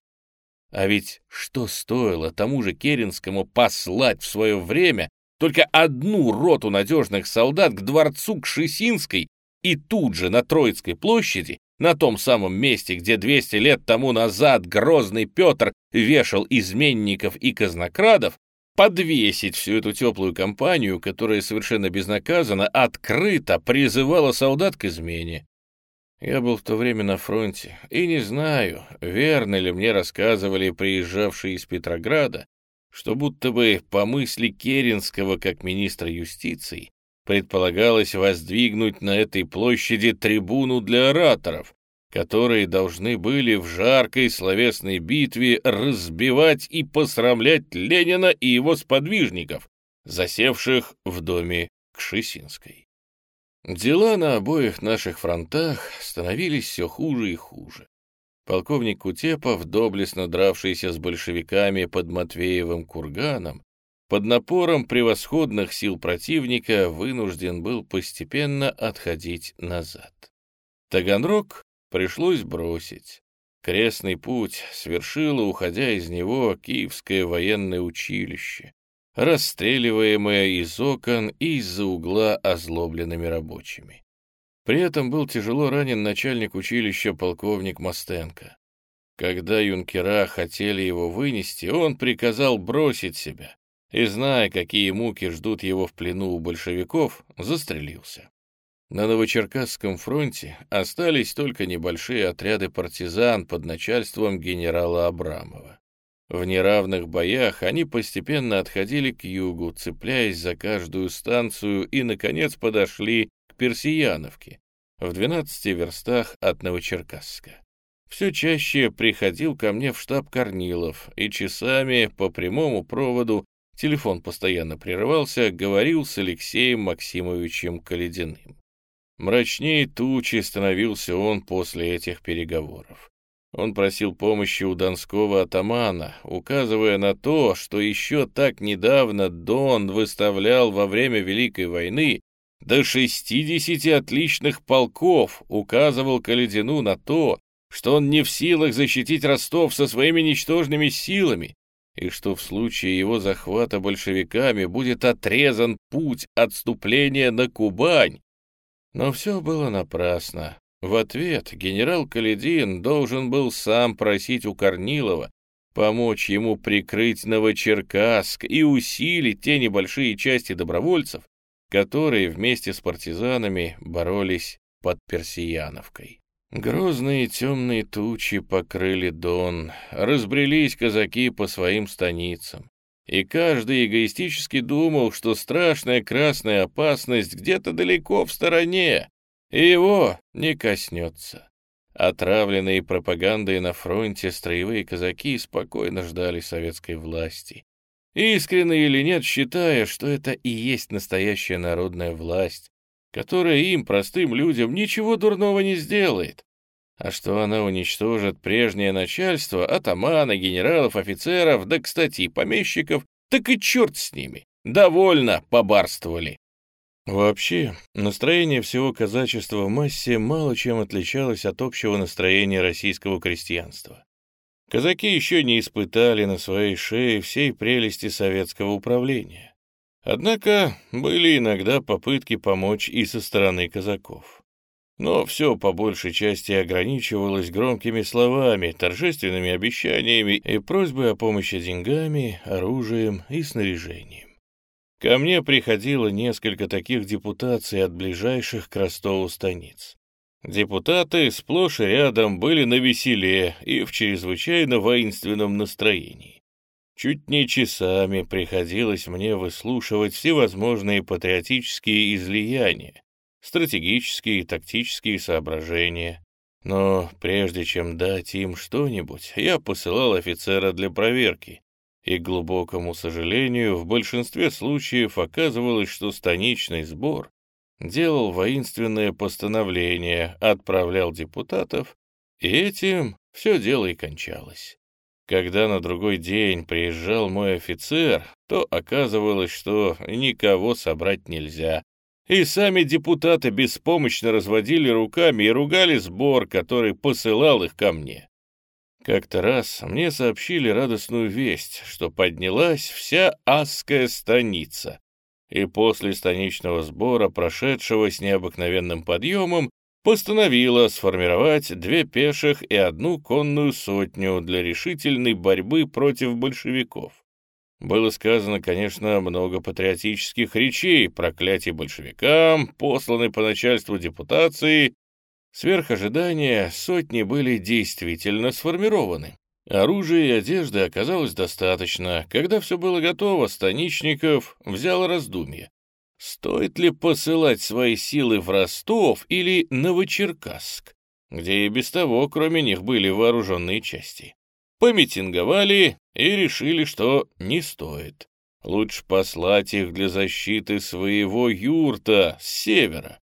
А ведь что стоило тому же Керенскому послать в свое время только одну роту надежных солдат к дворцу Кшесинской и тут же на Троицкой площади, на том самом месте, где 200 лет тому назад грозный Петр вешал изменников и казнокрадов, подвесить всю эту теплую компанию, которая совершенно безнаказанно, открыто призывала солдат к измене. Я был в то время на фронте и не знаю, верно ли мне рассказывали приезжавшие из Петрограда, что будто бы по мысли Керенского как министра юстиции предполагалось воздвигнуть на этой площади трибуну для ораторов, которые должны были в жаркой словесной битве разбивать и посрамлять Ленина и его сподвижников, засевших в доме Кшесинской. Дела на обоих наших фронтах становились все хуже и хуже. Полковник Кутепов, доблестно дравшийся с большевиками под Матвеевым курганом, под напором превосходных сил противника вынужден был постепенно отходить назад. Таганрог пришлось бросить. Крестный путь свершило, уходя из него, Киевское военное училище, расстреливаемое из окон и из-за угла озлобленными рабочими. При этом был тяжело ранен начальник училища полковник Мостенко. Когда юнкера хотели его вынести, он приказал бросить себя и, зная, какие муки ждут его в плену у большевиков, застрелился. На Новочеркасском фронте остались только небольшие отряды партизан под начальством генерала Абрамова. В неравных боях они постепенно отходили к югу, цепляясь за каждую станцию и, наконец, подошли Персияновки, в 12 верстах от Новочеркасска. Все чаще приходил ко мне в штаб Корнилов и часами по прямому проводу, телефон постоянно прерывался, говорил с Алексеем Максимовичем Калединым. Мрачнее тучи становился он после этих переговоров. Он просил помощи у донского атамана, указывая на то, что еще так недавно Дон выставлял во время Великой войны до 60 отличных полков указывал Каледину на то, что он не в силах защитить Ростов со своими ничтожными силами, и что в случае его захвата большевиками будет отрезан путь отступления на Кубань. Но все было напрасно. В ответ генерал Каледин должен был сам просить у Корнилова помочь ему прикрыть Новочеркасск и усилить те небольшие части добровольцев, которые вместе с партизанами боролись под Персияновкой. Грозные темные тучи покрыли Дон, разбрелись казаки по своим станицам, и каждый эгоистически думал, что страшная красная опасность где-то далеко в стороне, и его не коснется. Отравленные пропагандой на фронте строевые казаки спокойно ждали советской власти искренне или нет, считая, что это и есть настоящая народная власть, которая им, простым людям, ничего дурного не сделает, а что она уничтожит прежнее начальство, атамана, генералов, офицеров, да, кстати, и помещиков, так и черт с ними, довольно побарствовали. Вообще, настроение всего казачества в массе мало чем отличалось от общего настроения российского крестьянства. Казаки еще не испытали на своей шее всей прелести советского управления. Однако были иногда попытки помочь и со стороны казаков. Но все по большей части ограничивалось громкими словами, торжественными обещаниями и просьбой о помощи деньгами, оружием и снаряжением. Ко мне приходило несколько таких депутаций от ближайших к Ростову станиц. Депутаты сплошь и рядом были на веселе и в чрезвычайно воинственном настроении. Чуть не часами приходилось мне выслушивать всевозможные патриотические излияния, стратегические и тактические соображения. Но прежде чем дать им что-нибудь, я посылал офицера для проверки, и, к глубокому сожалению, в большинстве случаев оказывалось, что станичный сбор делал воинственное постановление, отправлял депутатов, и этим все дело и кончалось. Когда на другой день приезжал мой офицер, то оказывалось, что никого собрать нельзя, и сами депутаты беспомощно разводили руками и ругали сбор, который посылал их ко мне. Как-то раз мне сообщили радостную весть, что поднялась вся Асская станица, и после станичного сбора, прошедшего с необыкновенным подъемом, постановила сформировать две пеших и одну конную сотню для решительной борьбы против большевиков. Было сказано, конечно, много патриотических речей, проклятий большевикам, посланы по начальству депутации. Сверх ожидания сотни были действительно сформированы. Оружия и одежды оказалось достаточно. Когда все было готово, Станичников взял раздумье. Стоит ли посылать свои силы в Ростов или Новочеркасск, где и без того, кроме них, были вооруженные части? помитинговали и решили, что не стоит. Лучше послать их для защиты своего юрта с севера.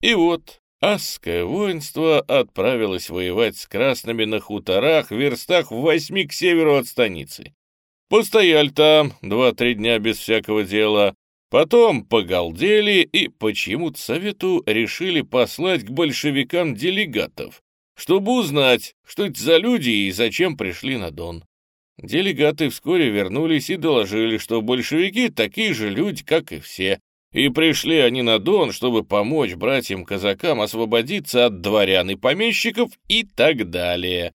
И вот Асское воинство отправилось воевать с красными на хуторах в верстах в восьми к северу от станицы. Постояли там два-три дня без всякого дела, потом погалдели и почему-то совету решили послать к большевикам делегатов, чтобы узнать, что это за люди и зачем пришли на Дон. Делегаты вскоре вернулись и доложили, что большевики такие же люди, как и все, и пришли они на Дон, чтобы помочь братьям-казакам освободиться от дворян и помещиков и так далее.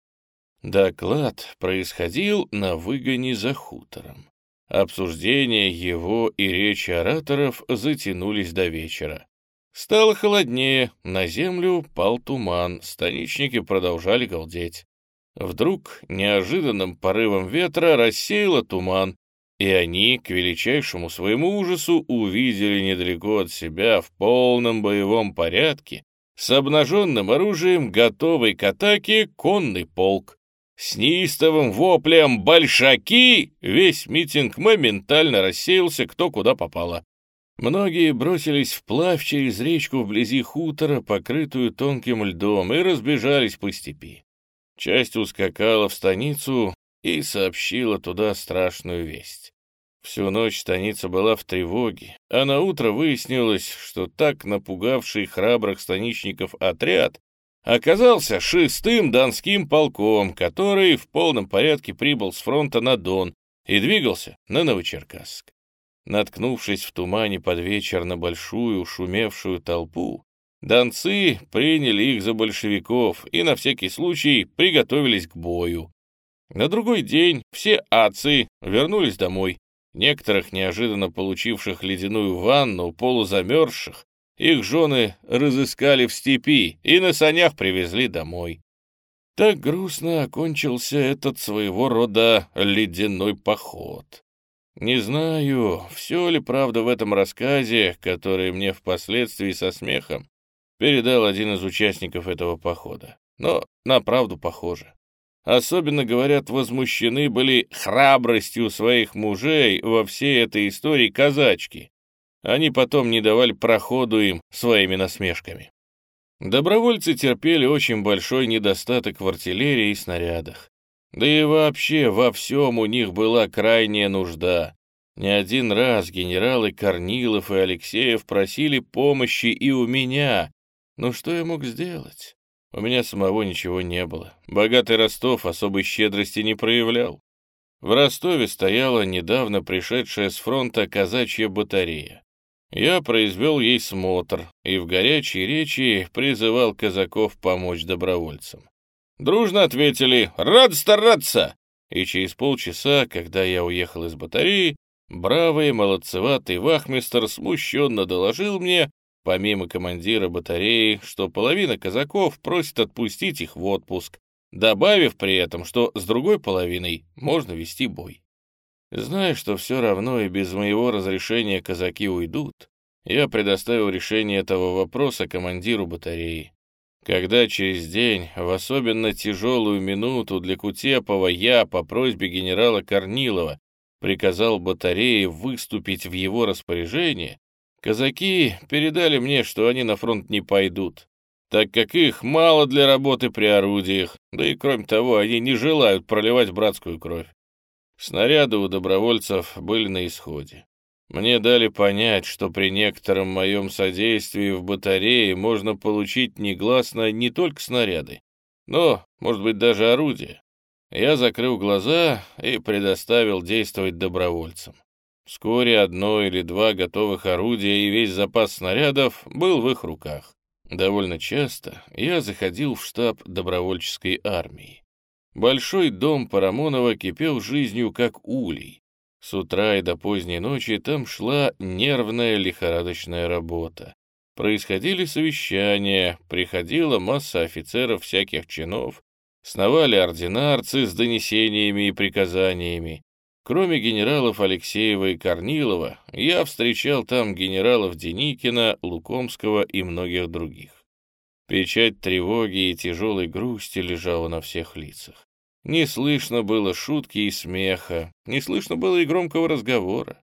Доклад происходил на выгоне за хутором. Обсуждение его и речи ораторов затянулись до вечера. Стало холоднее, на землю пал туман, станичники продолжали галдеть. Вдруг неожиданным порывом ветра рассеяло туман, и они, к величайшему своему ужасу, увидели недалеко от себя в полном боевом порядке, с обнаженным оружием, готовый к атаке, конный полк. С неистовым воплем «Большаки!» весь митинг моментально рассеялся кто куда попало. Многие бросились вплавь через речку вблизи хутора, покрытую тонким льдом, и разбежались по степи. Часть ускакала в станицу и сообщила туда страшную весть. Всю ночь станица была в тревоге, а на утро выяснилось, что так напугавший храбрых станичников отряд оказался шестым донским полком, который в полном порядке прибыл с фронта на Дон и двигался на Новочеркасск. Наткнувшись в тумане под вечер на большую шумевшую толпу, донцы приняли их за большевиков и на всякий случай приготовились к бою. На другой день все отцы вернулись домой. Некоторых, неожиданно получивших ледяную ванну, полузамерзших, их жены разыскали в степи и на санях привезли домой. Так грустно окончился этот своего рода ледяной поход. Не знаю, все ли правда в этом рассказе, который мне впоследствии со смехом передал один из участников этого похода. Но на правду похоже. Особенно, говорят, возмущены были храбростью своих мужей во всей этой истории казачки. Они потом не давали проходу им своими насмешками. Добровольцы терпели очень большой недостаток в артиллерии и снарядах. Да и вообще во всем у них была крайняя нужда. Не один раз генералы Корнилов и Алексеев просили помощи и у меня. Но что я мог сделать? У меня самого ничего не было. Богатый Ростов особой щедрости не проявлял. В Ростове стояла недавно пришедшая с фронта казачья батарея. Я произвел ей смотр и в горячей речи призывал казаков помочь добровольцам. Дружно ответили «Рад стараться!» И через полчаса, когда я уехал из батареи, бравый, молодцеватый вахмистр смущенно доложил мне, помимо командира батареи, что половина казаков просит отпустить их в отпуск, добавив при этом, что с другой половиной можно вести бой. Зная, что все равно и без моего разрешения казаки уйдут, я предоставил решение этого вопроса командиру батареи. Когда через день, в особенно тяжелую минуту для Кутепова, я по просьбе генерала Корнилова приказал батарее выступить в его распоряжение, казаки передали мне, что они на фронт не пойдут, так как их мало для работы при орудиях, да и кроме того, они не желают проливать братскую кровь. Снаряды у добровольцев были на исходе. Мне дали понять, что при некотором моем содействии в батарее можно получить негласно не только снаряды, но, может быть, даже орудия. Я закрыл глаза и предоставил действовать добровольцам. Вскоре одно или два готовых орудия и весь запас снарядов был в их руках. Довольно часто я заходил в штаб добровольческой армии. Большой дом Парамонова кипел жизнью, как улей. С утра и до поздней ночи там шла нервная лихорадочная работа. Происходили совещания, приходила масса офицеров всяких чинов, сновали ординарцы с донесениями и приказаниями. Кроме генералов Алексеева и Корнилова, я встречал там генералов Деникина, Лукомского и многих других. Печать тревоги и тяжелой грусти лежала на всех лицах. Не слышно было шутки и смеха, не слышно было и громкого разговора.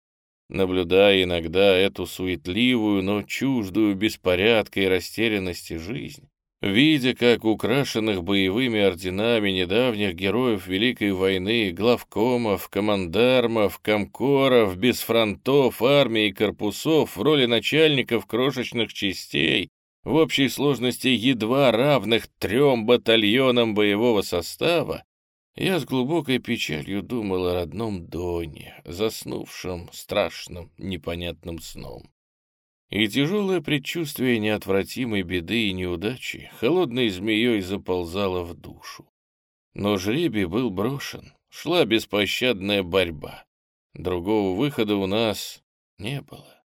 Наблюдая иногда эту суетливую, но чуждую беспорядка и растерянности жизнь, видя, как украшенных боевыми орденами недавних героев Великой войны, главкомов, командармов, комкоров, без фронтов, армий и корпусов в роли начальников крошечных частей, в общей сложности едва равных трем батальонам боевого состава, я с глубокой печалью думал о родном Доне, заснувшем страшным, непонятным сном. И тяжелое предчувствие неотвратимой беды и неудачи холодной змеей заползало в душу. Но жребий был брошен, шла беспощадная борьба. Другого выхода у нас не было.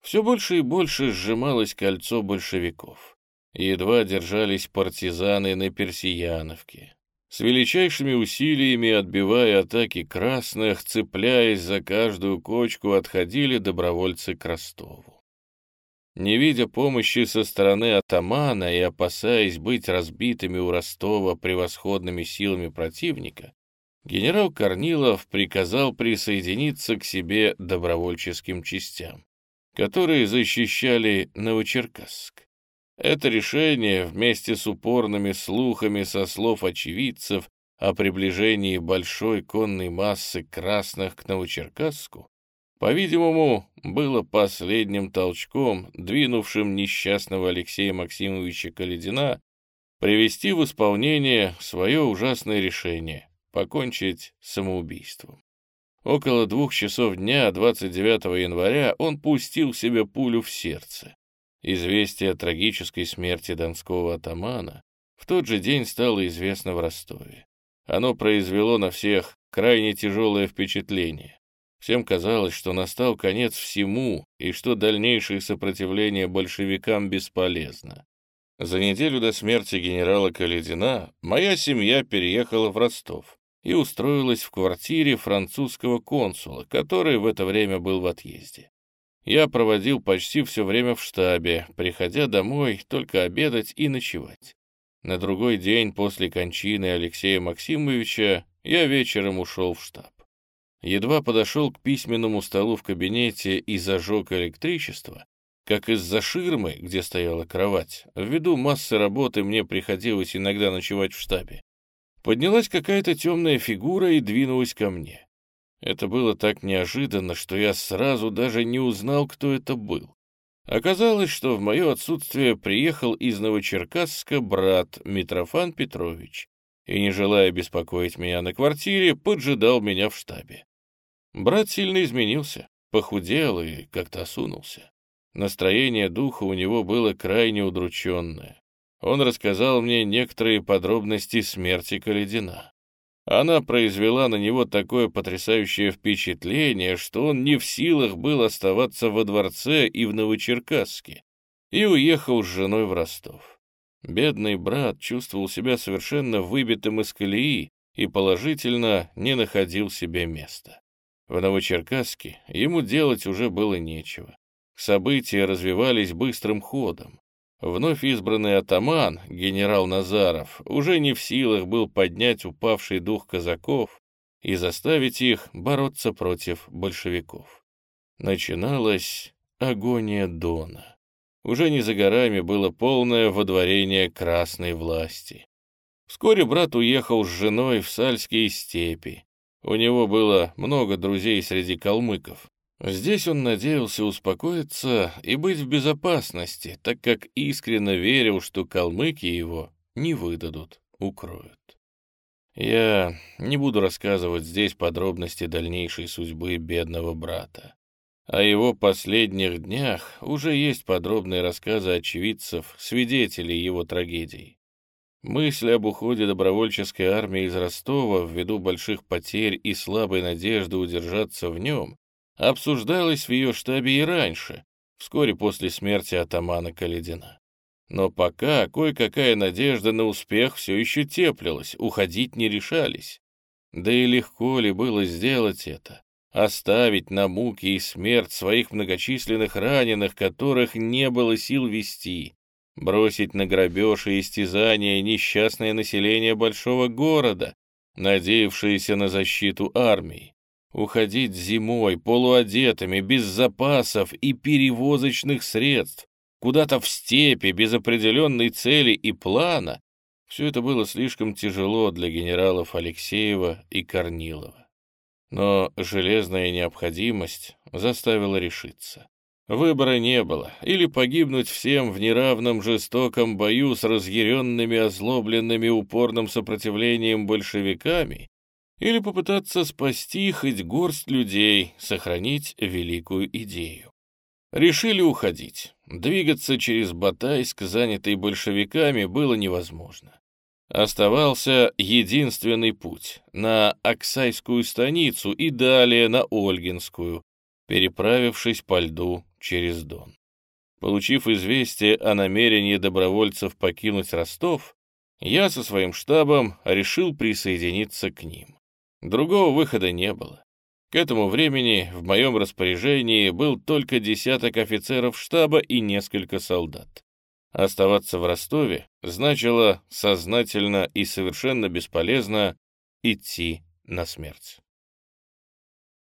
Все больше и больше сжималось кольцо большевиков. Едва держались партизаны на Персияновке с величайшими усилиями отбивая атаки красных, цепляясь за каждую кочку, отходили добровольцы к Ростову. Не видя помощи со стороны атамана и опасаясь быть разбитыми у Ростова превосходными силами противника, генерал Корнилов приказал присоединиться к себе добровольческим частям, которые защищали Новочеркасск. Это решение, вместе с упорными слухами со слов очевидцев о приближении большой конной массы красных к Новочеркасску, по-видимому, было последним толчком, двинувшим несчастного Алексея Максимовича Каледина привести в исполнение свое ужасное решение — покончить самоубийством. Около двух часов дня 29 января он пустил себе пулю в сердце. Известие о трагической смерти донского атамана в тот же день стало известно в Ростове. Оно произвело на всех крайне тяжелое впечатление. Всем казалось, что настал конец всему и что дальнейшее сопротивление большевикам бесполезно. За неделю до смерти генерала Каледина моя семья переехала в Ростов и устроилась в квартире французского консула, который в это время был в отъезде. Я проводил почти все время в штабе, приходя домой только обедать и ночевать. На другой день после кончины Алексея Максимовича я вечером ушел в штаб. Едва подошел к письменному столу в кабинете и зажег электричество, как из-за ширмы, где стояла кровать, ввиду массы работы мне приходилось иногда ночевать в штабе, поднялась какая-то темная фигура и двинулась ко мне. Это было так неожиданно, что я сразу даже не узнал, кто это был. Оказалось, что в мое отсутствие приехал из Новочеркасска брат Митрофан Петрович и, не желая беспокоить меня на квартире, поджидал меня в штабе. Брат сильно изменился, похудел и как-то осунулся. Настроение духа у него было крайне удрученное. Он рассказал мне некоторые подробности смерти Каледина. Она произвела на него такое потрясающее впечатление, что он не в силах был оставаться во дворце и в Новочеркасске, и уехал с женой в Ростов. Бедный брат чувствовал себя совершенно выбитым из колеи и положительно не находил себе места. В Новочеркасске ему делать уже было нечего. События развивались быстрым ходом. Вновь избранный атаман, генерал Назаров, уже не в силах был поднять упавший дух казаков и заставить их бороться против большевиков. Начиналась агония Дона. Уже не за горами было полное водворение красной власти. Вскоре брат уехал с женой в Сальские степи. У него было много друзей среди калмыков, Здесь он надеялся успокоиться и быть в безопасности, так как искренне верил, что калмыки его не выдадут, укроют. Я не буду рассказывать здесь подробности дальнейшей судьбы бедного брата. О его последних днях уже есть подробные рассказы очевидцев, свидетелей его трагедий. Мысль об уходе добровольческой армии из Ростова ввиду больших потерь и слабой надежды удержаться в нем обсуждалось в ее штабе и раньше, вскоре после смерти атамана Каледина. Но пока кое-какая надежда на успех все еще теплилась, уходить не решались. Да и легко ли было сделать это? Оставить на муки и смерть своих многочисленных раненых, которых не было сил вести, бросить на грабеж и истязание несчастное население большого города, надеявшееся на защиту армии. Уходить зимой, полуодетыми, без запасов и перевозочных средств, куда-то в степи, без определенной цели и плана, все это было слишком тяжело для генералов Алексеева и Корнилова. Но железная необходимость заставила решиться. Выбора не было, или погибнуть всем в неравном жестоком бою с разъяренными, озлобленными упорным сопротивлением большевиками, или попытаться спасти хоть горсть людей, сохранить великую идею. Решили уходить. Двигаться через Батайск, занятый большевиками, было невозможно. Оставался единственный путь — на Оксайскую станицу и далее на Ольгинскую, переправившись по льду через Дон. Получив известие о намерении добровольцев покинуть Ростов, я со своим штабом решил присоединиться к ним. Другого выхода не было. К этому времени в моем распоряжении был только десяток офицеров штаба и несколько солдат. Оставаться в Ростове значило сознательно и совершенно бесполезно идти на смерть.